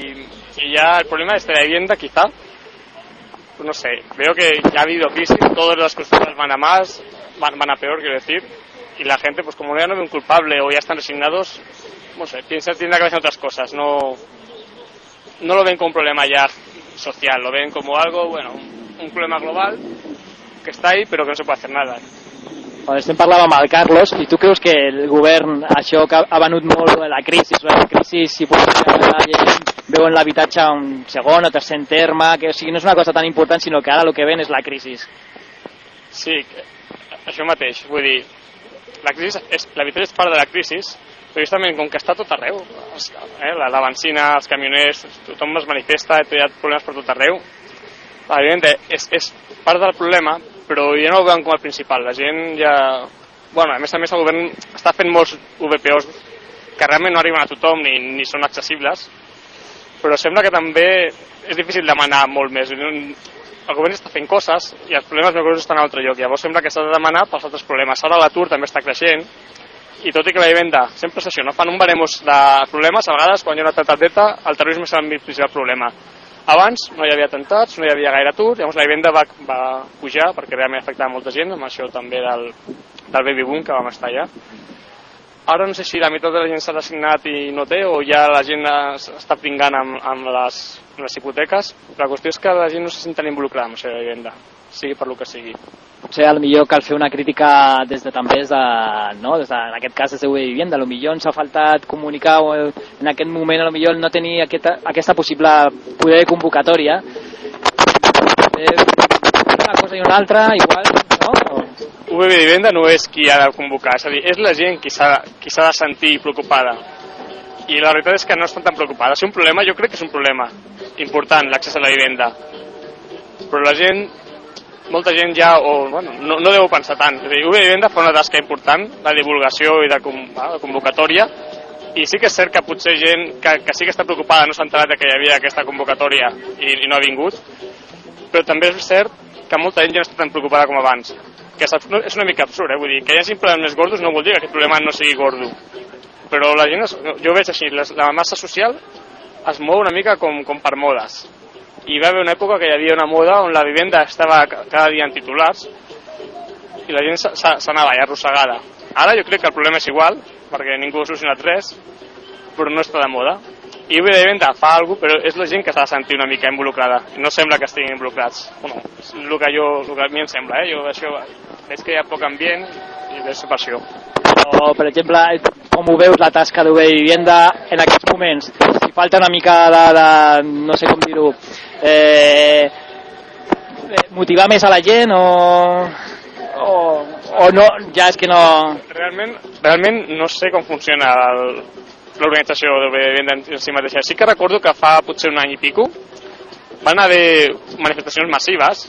y ya el problema de la vivienda, quizá, no sé, veo que ya ha habido crisis, todas las cosas van a más, van, van a peor, quiero decir. Y la gente, pues como ya no ve un culpable o ya están resignados, no sé, piensa, tiene la cabeza en otras cosas, no, no lo ven como un problema ya social, lo ven como algo, bueno, un, problema global que està ahí però que no se pot fer nada. Bueno, estem parlant amb el Carlos i tu creus que el govern això que ha venut molt la crisi, la crisi si veuen l'habitatge un segon o tercer terme, que o sigui, no és una cosa tan important sinó que ara el que ven és la crisi. Sí, això mateix, vull dir, la crisi és, veritat és part de la crisi, però justament com que està tot arreu, eh, la, la benzina, els camioners, tothom es manifesta, hi ha problemes per tot arreu, evidentment és, és part del problema, però ja no ho veuen com el principal, la gent ja... Bueno, a més a més el govern està fent molts VPOs que realment no arriben a tothom ni, ni són accessibles, però sembla que també és difícil demanar molt més. El govern està fent coses i els problemes més estan a altre lloc. Llavors sembla que s'ha de demanar pels altres problemes. Ara l'atur també està creixent i tot i que la vivenda sempre és això, no fan un baremos de problemes, a vegades quan hi ha una atentata el terrorisme és el principal problema. Abans no hi havia atentats, no hi havia gaire atur, llavors la vivenda va, va pujar perquè realment afectava molta gent, amb això també del, del baby boom que vam estar allà. Ara no sé si la meitat de la gent s'ha assignat i no té, o ja la gent es- està pringant amb, amb, les, amb les hipoteques. La qüestió és que la gent no se sent tan involucrada amb això de la vivenda, sigui per lo que sigui. Potser al millor cal fer una crítica des de també des de, no, des de, en aquest cas des de Vivienda, a lo millor ens ha faltat comunicar o en aquest moment a lo millor no tenir aquesta, aquesta possible poder de convocatòria eh, una cosa i una altra igual, no? UBB Vivenda no és qui ha de convocar, és a dir, és la gent qui s'ha de sentir preocupada. I la veritat és que no estan tan preocupada. Si un problema, jo crec que és un problema important, l'accés a la vivenda. Però la gent, molta gent ja, o, bueno, no, no deu pensar tant. És a dir, UBB Vivenda fa una tasca important, la divulgació i de, com, de convocatòria, i sí que és cert que potser gent que, que sí que està preocupada no s'ha enterat de que hi havia aquesta convocatòria i, i no ha vingut, però també és cert que molta gent ja no està tan preocupada com abans que és, una mica absurd, eh? vull dir, que hi hagi problemes més gordos no vol dir que aquest problema no sigui gordo però la gent, jo veig així les, la massa social es mou una mica com, com per modes i va haver una època que hi havia una moda on la vivenda estava ca- cada dia en titulars i la gent s'anava ja arrossegada ara jo crec que el problema és igual perquè ningú ha solucionat res però no està de moda i UB de venda fa alguna però és la gent que s'ha de sentir una mica involucrada. No sembla que estiguin involucrats. Bueno, és el que, jo, el que a mi em sembla, eh? Jo això, veig que hi ha poc ambient i és per això. O, per exemple, com ho veus la tasca de Vivienda en aquests moments? Si falta una mica de, de no sé com dir-ho, eh, eh, motivar més a la gent o, o, o no, ja és que no... Realment, realment no sé com funciona l'organització de vivenda en si mateixa. Sí que recordo que fa potser un any i pico van haver manifestacions massives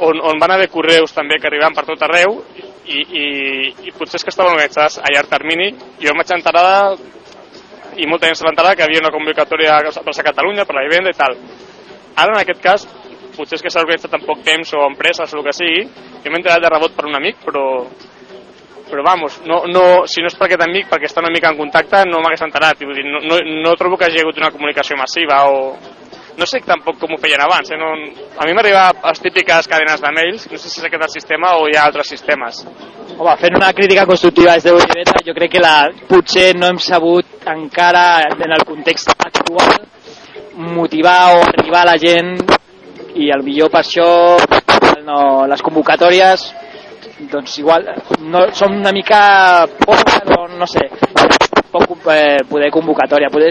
on, on van haver correus també que arribaven per tot arreu i, i, i potser és que estaven organitzades a llarg termini. Jo em vaig enterar i molta gent enterar que havia una convocatòria per a Catalunya, per la vivenda i tal. Ara, en aquest cas, potser és que s'ha organitzat en poc temps o empreses o el que sigui, jo m'he enterat de rebot per un amic, però però vamos, no, no, si no és per aquest amic, perquè està una mica en contacte, no m'hagués enterat. I Vull dir, no, no, no trobo que hagi hagut una comunicació massiva o... no sé tampoc com ho feien abans. Eh? No, a mi m'arriba les típiques cadenes de mails, no sé si és aquest el sistema o hi ha altres sistemes. Home, fent una crítica constructiva des de Boliveta, jo crec que la, potser no hem sabut encara, en el context actual, motivar o arribar a la gent i el millor per això no, les convocatòries doncs igual no, són una mica poques o no sé poc eh, poder convocatòria poder,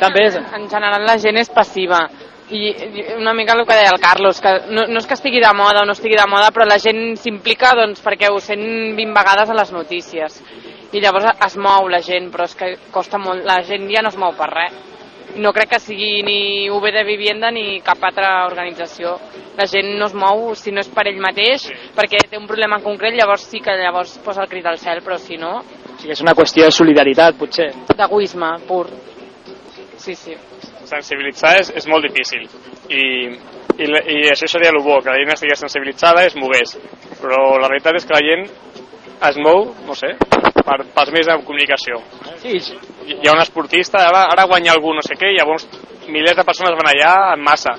també és, en general la gent és passiva i una mica el que deia el Carlos, que no, no és que estigui de moda o no estigui de moda, però la gent s'implica doncs, perquè ho sent 20 vegades a les notícies. I llavors es mou la gent, però és que costa molt, la gent ja no es mou per res. No crec que sigui ni UB de Vivienda ni cap altra organització. La gent no es mou si no és per ell mateix, perquè té un problema en concret, llavors sí que llavors posa el crit al cel, però si no, o sigui, és una qüestió de solidaritat potser d'egoisme pur. Sí, sí. sensibilitzar és, és molt difícil i, i, i això seria el bo, que la gent estigués sensibilitzada i es mogués però la realitat és que la gent es mou, no sé, per, pels més de comunicació. Sí. hi hi ha un esportista, ara, ara guanya algú no sé què, i llavors milers de persones van allà en massa.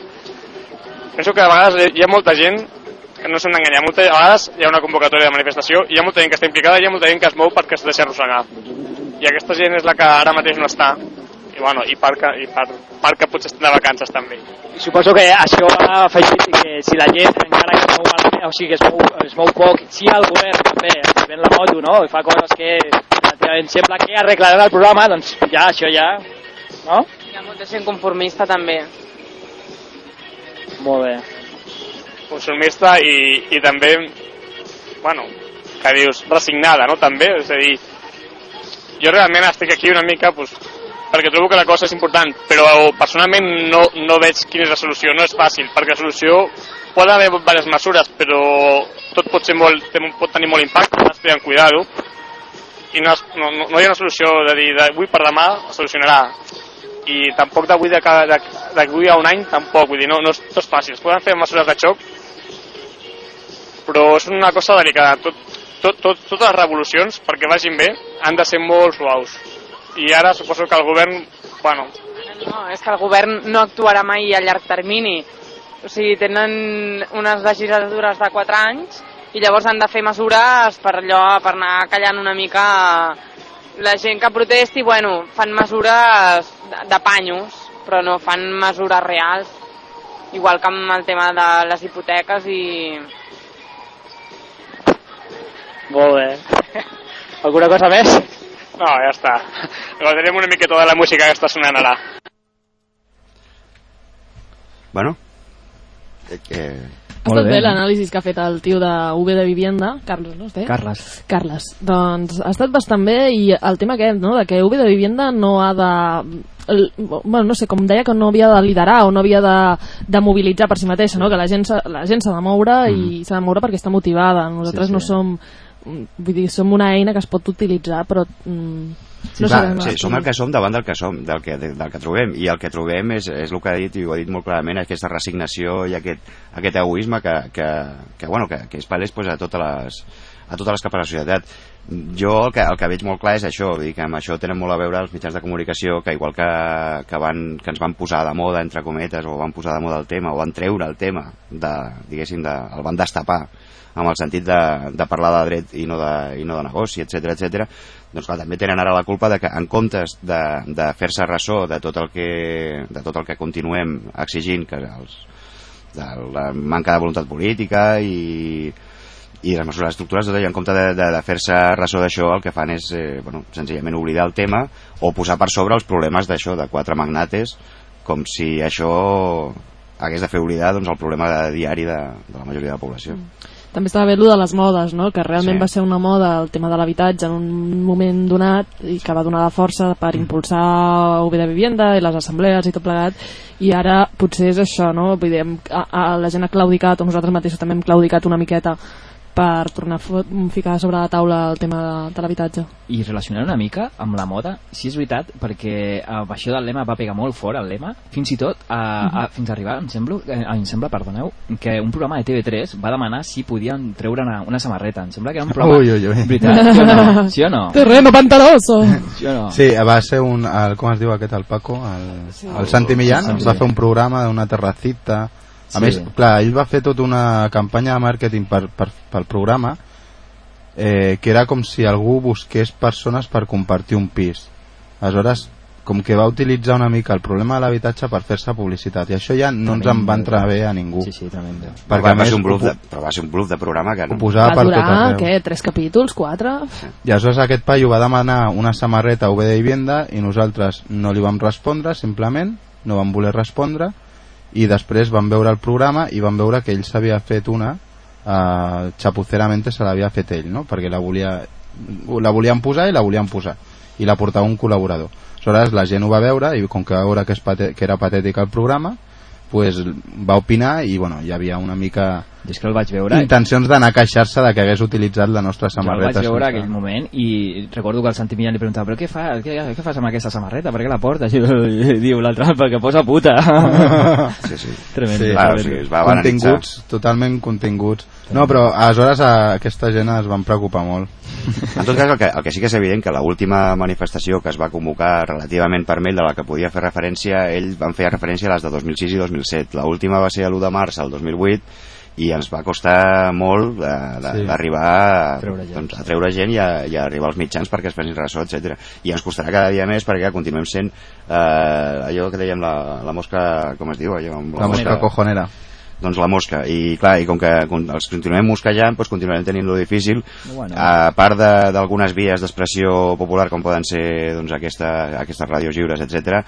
Penso que a vegades hi ha molta gent que no s'han d'enganyar, molta, a vegades hi ha una convocatòria de manifestació i hi ha molta gent que està implicada i hi ha molta gent que es mou perquè es deixa arrossegar. I aquesta gent és la que ara mateix no està i, bueno, i, part que, i part, part que potser estan de vacances també I suposo que això ha afegit que si la gent encara que es mou, malament, o sigui, es mou, es mou poc, si el govern també si ven la moto no? i fa coses que relativament sembla que arreglaran el programa, doncs ja, això ja, no? Hi ha molta gent conformista també. Molt bé. consumista i, i també bueno, que dius resignada, no? també, és a dir jo realment estic aquí una mica pues, perquè trobo que la cosa és important però personalment no, no veig quina és la solució, no és fàcil perquè la solució poden haver diverses mesures però tot pot, ser molt, pot tenir molt impacte, has de cuidar-ho i no, no, no, hi ha una solució de dir d'avui per demà solucionarà. I tampoc d'avui de de- d'avui a un any tampoc, vull dir, no, no és, no és fàcil. Es poden fer mesures de xoc però és una cosa delicada. Tot, tot, tot, totes les revolucions perquè vagin bé han de ser molt suaus i ara suposo que el govern bueno, No, és que el govern no actuarà mai a llarg termini. O sigui, tenen unes legislatures de 4 anys i llavors han de fer mesures per allò, per anar callant una mica la gent que protesti, bueno, fan mesures de, panyos, però no fan mesures reals. Igual que amb el tema de les hipoteques i... Molt bé. Alguna cosa més? No, ja està gaudirem una miqueta de la música que està sonant ara Bueno, eh, eh, Ha estat bé l'anàlisi que ha fet el tio de UB de Vivienda, Carlos, no? Deia? Carles. Carles. Doncs ha estat bastant bé i el tema aquest, no?, de que UB de Vivienda no ha de... El, bueno, no sé, com deia que no havia de liderar o no havia de, de mobilitzar per si mateixa, no? que la gent s'ha la gent s'ha de moure i s'ha de moure perquè està motivada. Nosaltres Sí, sí. no som... Vull dir, som una eina que es pot utilitzar, però... Mm, Sí, no clar, sí, som el que som davant del que som, del que, del que trobem, i el que trobem és, és el que ha dit, i ho ha dit molt clarament, aquesta resignació i aquest, aquest egoisme que, que, que, bueno, que, que és palès pues, a, totes les, a totes les capes de la societat. Jo el que, el que veig molt clar és això, vull dir que amb això tenen molt a veure els mitjans de comunicació que igual que, que, van, que ens van posar de moda, entre cometes, o van posar de moda el tema, o van treure el tema, de, diguéssim, de, el van destapar amb el sentit de, de parlar de dret i no de, i no de negoci, etc etc. doncs clar, també tenen ara la culpa de que en comptes de, de fer-se ressò de tot el que, de tot el que continuem exigint que els, de la manca de voluntat política i, i les mesures estructurals tot allò, en compte de, de, de fer-se ressò d'això el que fan és eh, bueno, senzillament oblidar el tema o posar per sobre els problemes d'això de quatre magnates com si això hagués de fer oblidar doncs, el problema de, diari de, de la majoria de la població També estava bé el de les modes, no? que realment Sí. va ser una moda el tema de l'habitatge en un moment donat i que va donar la força per Mm. impulsar UB de Vivienda i les assemblees i tot plegat i ara potser és això, no? Vull dir, a, a, la gent ha claudicat o nosaltres mateixos també hem claudicat una miqueta per tornar a ficar sobre la taula el tema de, de l'habitatge. I relacionant una mica amb la moda, sí és veritat, perquè eh, això del lema va pegar molt fort, el lema, fins i tot a, a, fins a arribar, em sembla, eh, em sembla, perdoneu, que un programa de TV3 va demanar si podien treure una, una samarreta. Em sembla que era un programa... Ui, ui, ui. Veritat, sí o no? (laughs) Sí o no? Terreno pantanoso! Sí o no? Sí, va ser un... El, com es diu aquest, el Paco? El, Sí. el Santi Millán Santi va fer un programa d'una terracita. A Sí. més, clar, ell va fer tota una campanya de màrqueting per, per, pel programa eh, que era com si algú busqués persones per compartir un pis. Aleshores, com que va utilitzar una mica el problema de l'habitatge per fer-se publicitat i això ja no ens en va entrar bé a ningú sí, sí, tremendo. Però perquè va, va més ser un bluff de, però va ser un bluff de programa que no... ho posava Va per tot durar, arreu què, tres capítols, quatre? i aleshores aquest paio va demanar una samarreta a UB de Vivienda i nosaltres no li vam respondre simplement, no vam voler respondre i després vam veure el programa i vam veure que ell s'havia fet una eh, chapuceramente se l'havia fet ell no? perquè la volia la volien posar i la volien posar i la portava un col·laborador aleshores la gent ho va veure i com que va veure que, és que era patètic el programa pues, va opinar i bueno, hi havia una mica I és que el vaig veure intencions d'anar a queixar-se de que hagués utilitzat la nostra Jo el samarreta vaig veure aquell moment i recordo que el Santi Millán li preguntava però què, fa, què, què fas amb aquesta samarreta? Per què la portes? I, i (laughs) diu l'altre, perquè posa puta. (laughs) Sí, sí. Tremendo. Sí, Clar, o sigui, es va banalitzar. continguts, totalment continguts. No, però aleshores a aquesta gent es van preocupar molt. En tot cas, el que, el que sí que és evident que l'última manifestació que es va convocar relativament per mail de la que podia fer referència, ell van fer referència a les de 2006 i 2007. L'última va ser a l'1 de març al 2008 i ens va costar molt de- de- Sí. d'arribar a, Treure gent, doncs, a treure gent i a, i a arribar als mitjans perquè es fessin ressò, etc. I ens costarà cada dia més perquè continuem sent eh, allò que dèiem la, la mosca, com es diu? Allò, amb La mosca cojonera. doncs la mosca i clar, i com que els continuem mosquejant doncs continuarem tenint-lo difícil Bueno. a part de- d'algunes vies d'expressió popular com poden ser doncs, aquesta, aquestes ràdios lliures, etc.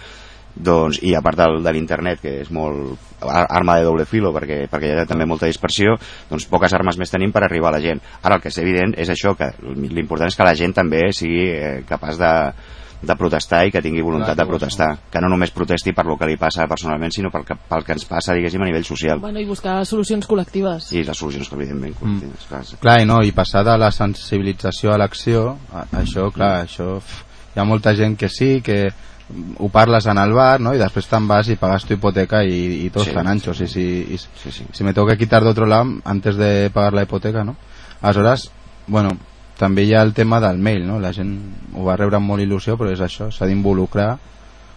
Doncs, i a part del, de l'internet que és molt ar- arma de doble filo perquè, perquè hi ha també molta dispersió doncs poques armes més tenim per arribar a la gent. Ara el que és evident és això que l'important és que la gent també sigui eh, capaç de, de protestar i que tingui voluntat Clar, de protestar. que no només protesti per lo que li passa personalment sinó pel que, pel que ens passa diguéssim a nivell social. Bueno, i buscar solucions col·lectives. i les solucions que evidentment col·lectives, clar, sí. Clar, i no, i passar de la sensibilització a l'acció, això, clar, això... f- Hi ha molta gent que sí, que ho parles en el bar, ¿no? Y després te'n vas y pagas tu hipoteca y, y todos Sí. anchos. Y si, y si- Sí, sí. si me tengo que quitar de otro lado antes de pagar la hipoteca, no? Aleshores, bueno, també hi ha el tema del mail, no? La gent ho va rebre amb molt il·lusió, però és això, s'ha d'involucrar.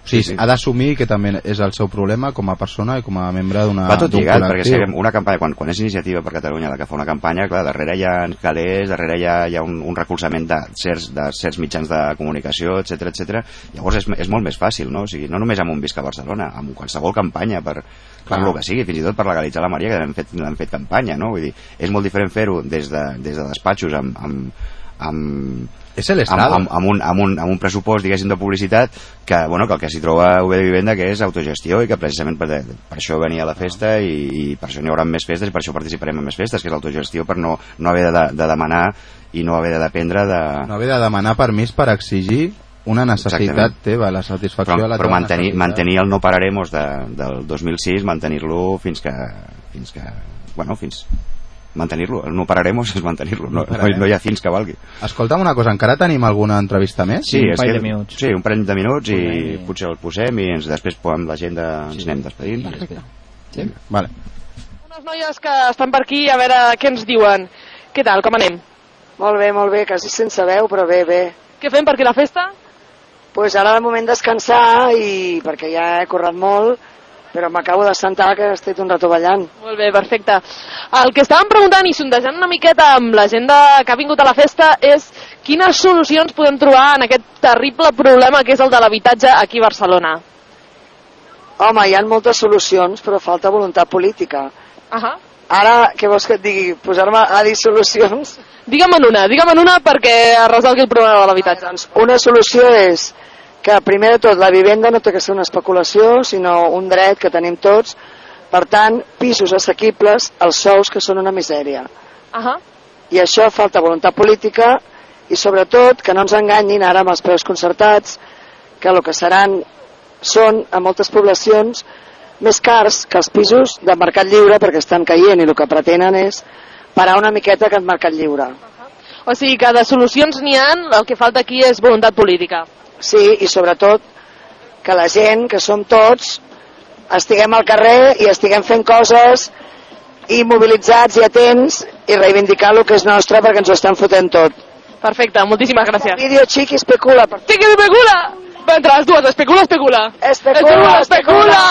O sigui, Sí, sí. ha d'assumir que també és el seu problema com a persona i com a membre d'una va tot lligat, perquè sabem, una campanya, quan, quan és iniciativa per Catalunya la que fa una campanya, clar, darrere hi ha calés, darrere hi ha, hi ha un, un recolzament de certs, de certs mitjans de comunicació, etc etc. Llavors és, és molt més fàcil, no? O sigui, no només amb un Visca Barcelona, amb qualsevol campanya per, per Clar. el que sigui, fins i tot per legalitzar la Maria, que l'han fet, fet campanya, no? Vull dir, és molt diferent fer-ho des, de, des de despatxos amb, amb, amb, És el amb, amb, amb, un, amb, un, amb un pressupost diguéssim de publicitat que, bueno, que el que s'hi troba a UB de Vivenda que és autogestió i que precisament per, per això venia a la festa i, i per això n'hi haurà més festes i per això participarem en més festes que és l'autogestió per no, no haver de, de demanar i no haver de dependre de... No haver de demanar permís per exigir una necessitat Exactament. teva, la satisfacció però, la però mantenir, mantenir el no pararemos de, del 2006 mantenir-lo fins que, fins que bueno, fins mantenir-lo, no pararemos és mantenir-lo no, No no, hi ha fins que valgui Escolta'm una cosa, encara tenim alguna entrevista més? Sí, és parell que, de minuts. sí, un parell de minuts i bé. potser el posem i ens, després amb l'agenda ens anem despedint. Sí? Vale. Unes noies que estan per aquí a veure què ens diuen. Què tal, com anem? Molt bé, molt bé, quasi sense veu, però bé, bé. Què fem per aquí la festa? pues ara de moment descansar i perquè ja he corret molt, però m'acabo de sentar que he estat un rato ballant. Molt bé, perfecte. El que estàvem preguntant i sondejant una miqueta amb la gent de- que ha vingut a la festa és quines solucions podem trobar en aquest terrible problema que és el de l'habitatge aquí a Barcelona. Home, hi ha moltes solucions, però falta voluntat política. Ahà. Ara, què vols que et digui? Posar-me a dir solucions? Digue'm en una, digue'm en una perquè es resolgui el problema de l'habitatge. Doncs una solució és que, primer de tot, la vivenda no té que ser una especulació, sinó un dret que tenim tots. Per tant, pisos assequibles, els sous que són una misèria. Ahà. i això falta voluntat política i sobretot que no ens enganyin ara amb els preus concertats que el que seran són a moltes poblacions més cars que els pisos de mercat lliure perquè estan caient i el que pretenen és parar una miqueta aquest mercat lliure. O sigui que de solucions n'hi han, el que falta aquí és voluntat política. Sí, i sobretot que la gent, que som tots, estiguem al carrer i estiguem fent coses i mobilitzats i atents i reivindicar el que és nostre perquè ens ho estan fotent tot. Perfecte, moltíssimes gràcies. Vídeo Chiqui especula. Per... Chiqui especula! Entre les dues, especula, especula. Especula, especula!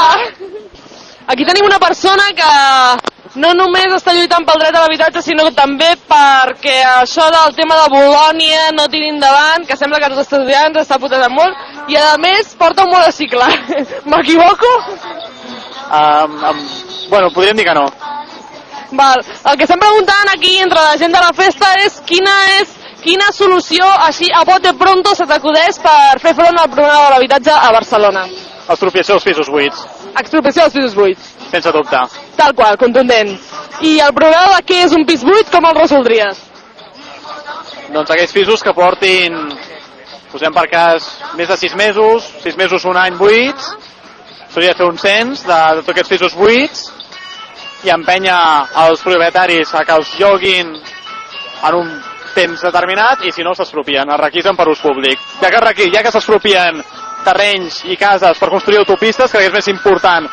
Aquí tenim una persona que no només està lluitant pel dret a l'habitatge, sinó també perquè això del tema de Bolònia no tiri endavant, que sembla que els estudiants està putant molt, i a més porta un monocicle. (laughs) M'equivoco? Um, um, bueno, podríem dir que no. Val. El que estem preguntant aquí entre la gent de la festa és quina és quina solució així a bote pronto se t'acudeix per fer front al problema de l'habitatge a Barcelona. Expropiació dels pisos buits, Expropiació dels pisos buits. sense dubte. Tal qual, contundent. I el problema de què és un pis buit, com el resoldries? Doncs aquells pisos que portin, posem per cas, més de 6 mesos, 6 mesos, un any buits, s'hauria de fer un cens de, de tots aquests pisos buits i empènyer els propietaris a que els lloguin en un temps determinat i si no s'expropien, es requisen per ús públic. Ja que, ja que s'expropien terrenys i cases per construir autopistes, crec que és més important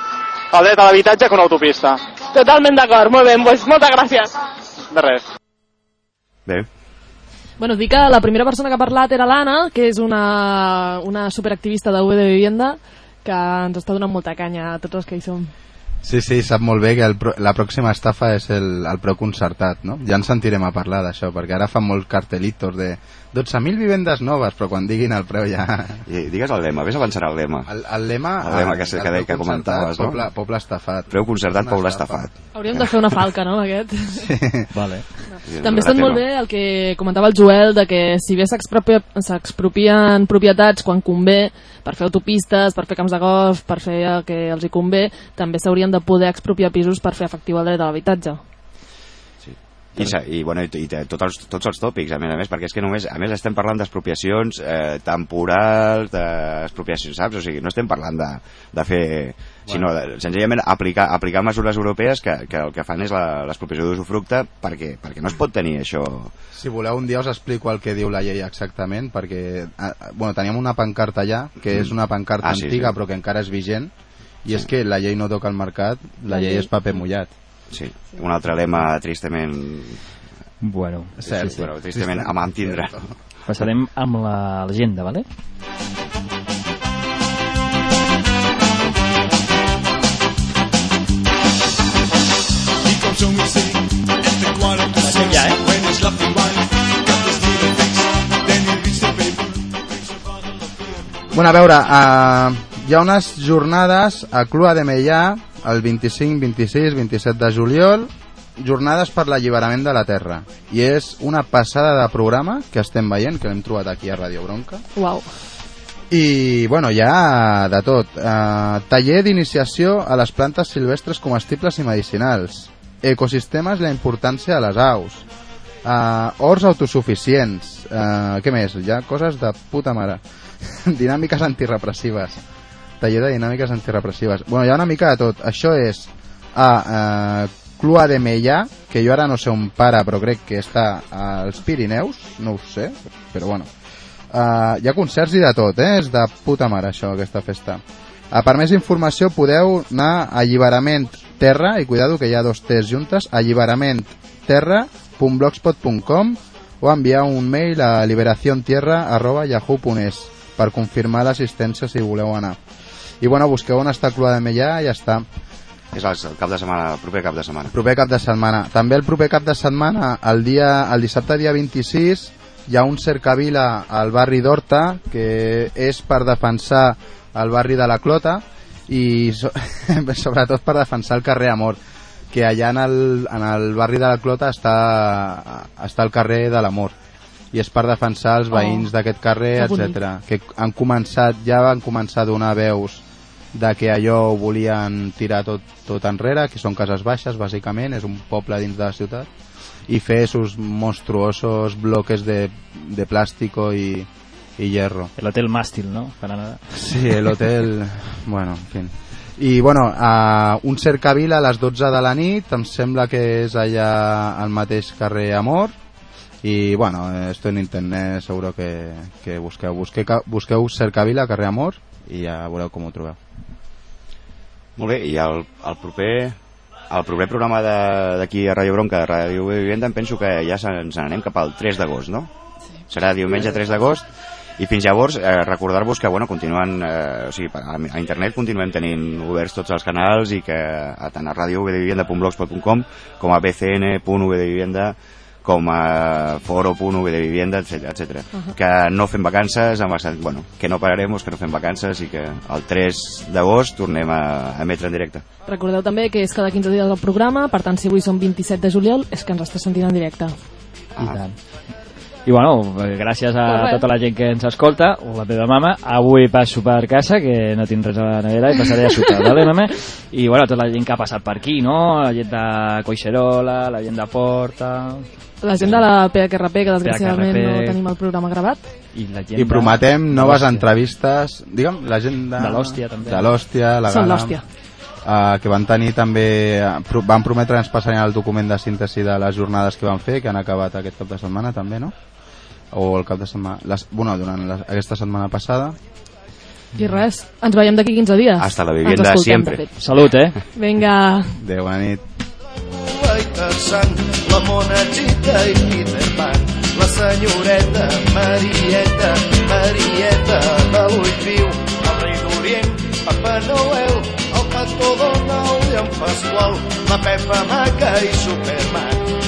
el dret a l'habitatge que una autopista. Totalment d'acord, molt bé, doncs moltes gràcies. De res. Bé. Bueno, dic que la primera persona que ha parlat era l'Anna, que és una, una superactivista de UB de Vivienda, que ens està donant molta canya a tots els que hi som. Sí, sí, sap molt bé que el, la pròxima estafa és el, el preu concertat, no? Ja ens sentirem a parlar d'això, perquè ara fan molts cartelitos de 12.000 vivendes noves, però quan diguin el preu ja... I digues el lema, vés avançant el lema. El, el lema... El lema que, el que, que, preu que comentaves, no? Poble, poble estafat. Preu concertat, poble estafa. estafat. Hauríem de fer una falca, no, aquest? Sí. Vale. També està molt bé el que comentava el Joel de que si bé s'expropien propietats quan convé per fer autopistes, per fer camps de golf, per fer el que els hi convé, també s'haurien de poder expropiar pisos per fer efectiu el dret a l'habitatge. I, i, bueno, i, i té tots els, tots els tòpics, a més a més, perquè és que només, a més estem parlant d'expropiacions eh, temporals, d'expropiacions, saps? O sigui, no estem parlant de, de fer, sinó de, senzillament aplicar, aplicar mesures europees que, que el que fan és la- l'expropiació d'usufructe perquè, perquè no es pot tenir això Si voleu un dia us explico el que diu la llei exactament, perquè eh, bueno, teníem una pancarta allà, que Mm. és una pancarta Ah, sí, antiga sí. però que encara és vigent, i Sí. és que la llei no toca el mercat, la, La llei, llei. és paper mullat. Sí, un altre lema tristament... Bueno, Cert, sí, sí. Bueno, tristament a mantindre. Passarem amb la l'agenda, vale? Ja, eh? Bueno, a veure, uh, hi ha unes jornades a Clua de Meià el 25, 26, 27 de juliol, jornades per l'alliberament de la Terra. I és una passada de programa que estem veient, que l'hem trobat aquí a Radio Bronca. Uau. I, bueno, hi ha de tot. Uh, taller d'iniciació a les plantes silvestres comestibles i medicinals. Ecosistemes la importància de les aus. Uh, horts autosuficients. Uh, què més? Hi ha coses de puta mare. (laughs) dinàmiques antirepressives. Taller de dinàmiques antirepressives. Bueno, hi ha una mica de tot. Això és a uh, Clua de Meià, que jo ara no sé on para, però crec que està als Pirineus, no ho sé, però bueno. Uh, hi ha concerts i de tot, eh? És de puta mare això, aquesta festa. Uh, per més informació podeu anar a Alliberament Terra, i cuidado que hi ha dos T's juntes, alliberamenterra.blogspot.com o enviar un mail a liberaciontierra.yahoo.es per confirmar l'assistència si voleu anar. I bueno, busqueu on està Clua de Meià i ja està. És el, el cap de setmana, el proper cap de setmana. Proper cap de setmana. També el proper cap de setmana, el, dia, el dissabte dia 26, hi ha un cercavila al barri d'Horta que és per defensar el barri de la Clota i so (laughs) sobretot per defensar el carrer Amor que allà en el, en el barri de la Clota està, està el carrer de l'Amor i és per defensar els Oh, veïns d'aquest carrer, etc. que han començat, ja van començar a donar veus de que allò ho volien tirar tot, tot enrere, que són cases baixes, bàsicament, és un poble dins de la ciutat, i fer sus monstruosos bloques de, de plástico y, y hierro. El hotel Mástil, ¿no? Para nada. Sí, el hotel... (laughs) bueno, en fin. I, bueno, a un cercavila a les 12 de la nit, em sembla que és allà al mateix carrer Amor, i, bueno, esto en internet seguro que, que busqueu, busqueu, busqueu cercavila, carrer Amor, i ja veureu com ho trobeu. Molt bé, i el, el proper el proper programa de- d'aquí a Ràdio Bronca, de Ràdio Vivenda, em penso que ja ens n'anem cap al 3 d'agost, no? Sí. Serà diumenge 3 d'agost i fins llavors eh, recordar-vos que bueno, continuen, eh, o sigui, a, a internet continuem tenint oberts tots els canals i que a, tant a radiovdvivienda.blogspot.com com a bcn.vdvivienda com a foro.vdvivienda, etc etc. Ahà. Que no fem vacances, amb el, bueno, que no pararem, que no fem vacances i que el 3 d'agost tornem a, a emetre en directe. Recordeu també que és cada 15 dies el programa, per tant, si avui som 27 de juliol, és que ens estàs sentint en directe. I tant. I bueno, eh, gràcies a tota la gent que ens escolta, o la meva mama, avui passo per casa, que no tinc res a la nevera, i passaré a sopar, vale, mama? I bueno, tota la gent que ha passat per aquí, no? La gent de Coixerola, la gent de Porta... La gent de la PHRP, que desgraciadament PHRP. no tenim el programa gravat. I la gent I prometem de noves entrevistes, digue'm, la gent de... De l'Hòstia, també. De l'Hòstia, la Són l'hòstia. eh, que van tenir també... pro- Van prometre que ens passarien el document de síntesi de les jornades que van fer, que han acabat aquest cap de setmana també, no? O el cap de setmana... Les, bueno, durant la, aquesta setmana passada. I res, ens veiem d'aquí 15 dies. Hasta la vivienda fet. Salut, eh? Vinga. Adéu, bona nit. La monachita i Peter Pan, la senyoreta Marieta, Marieta de l'ull viu, el rei d'Orient, Papa Noel, el Pato Donald i en Pasqual, la Pepa Maca i Superman.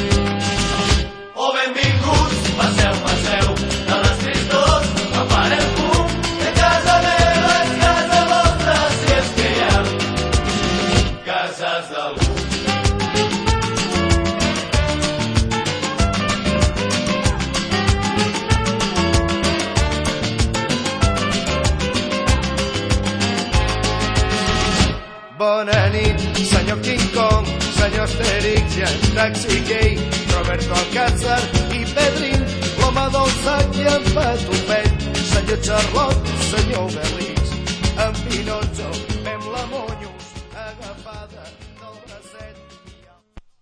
Kong, senyor Asterix i en Taxi Gay, Roberto Alcázar i Pedrin, l'home del sac i en Patufet, senyor Charlot, senyor Berlix, en Pinot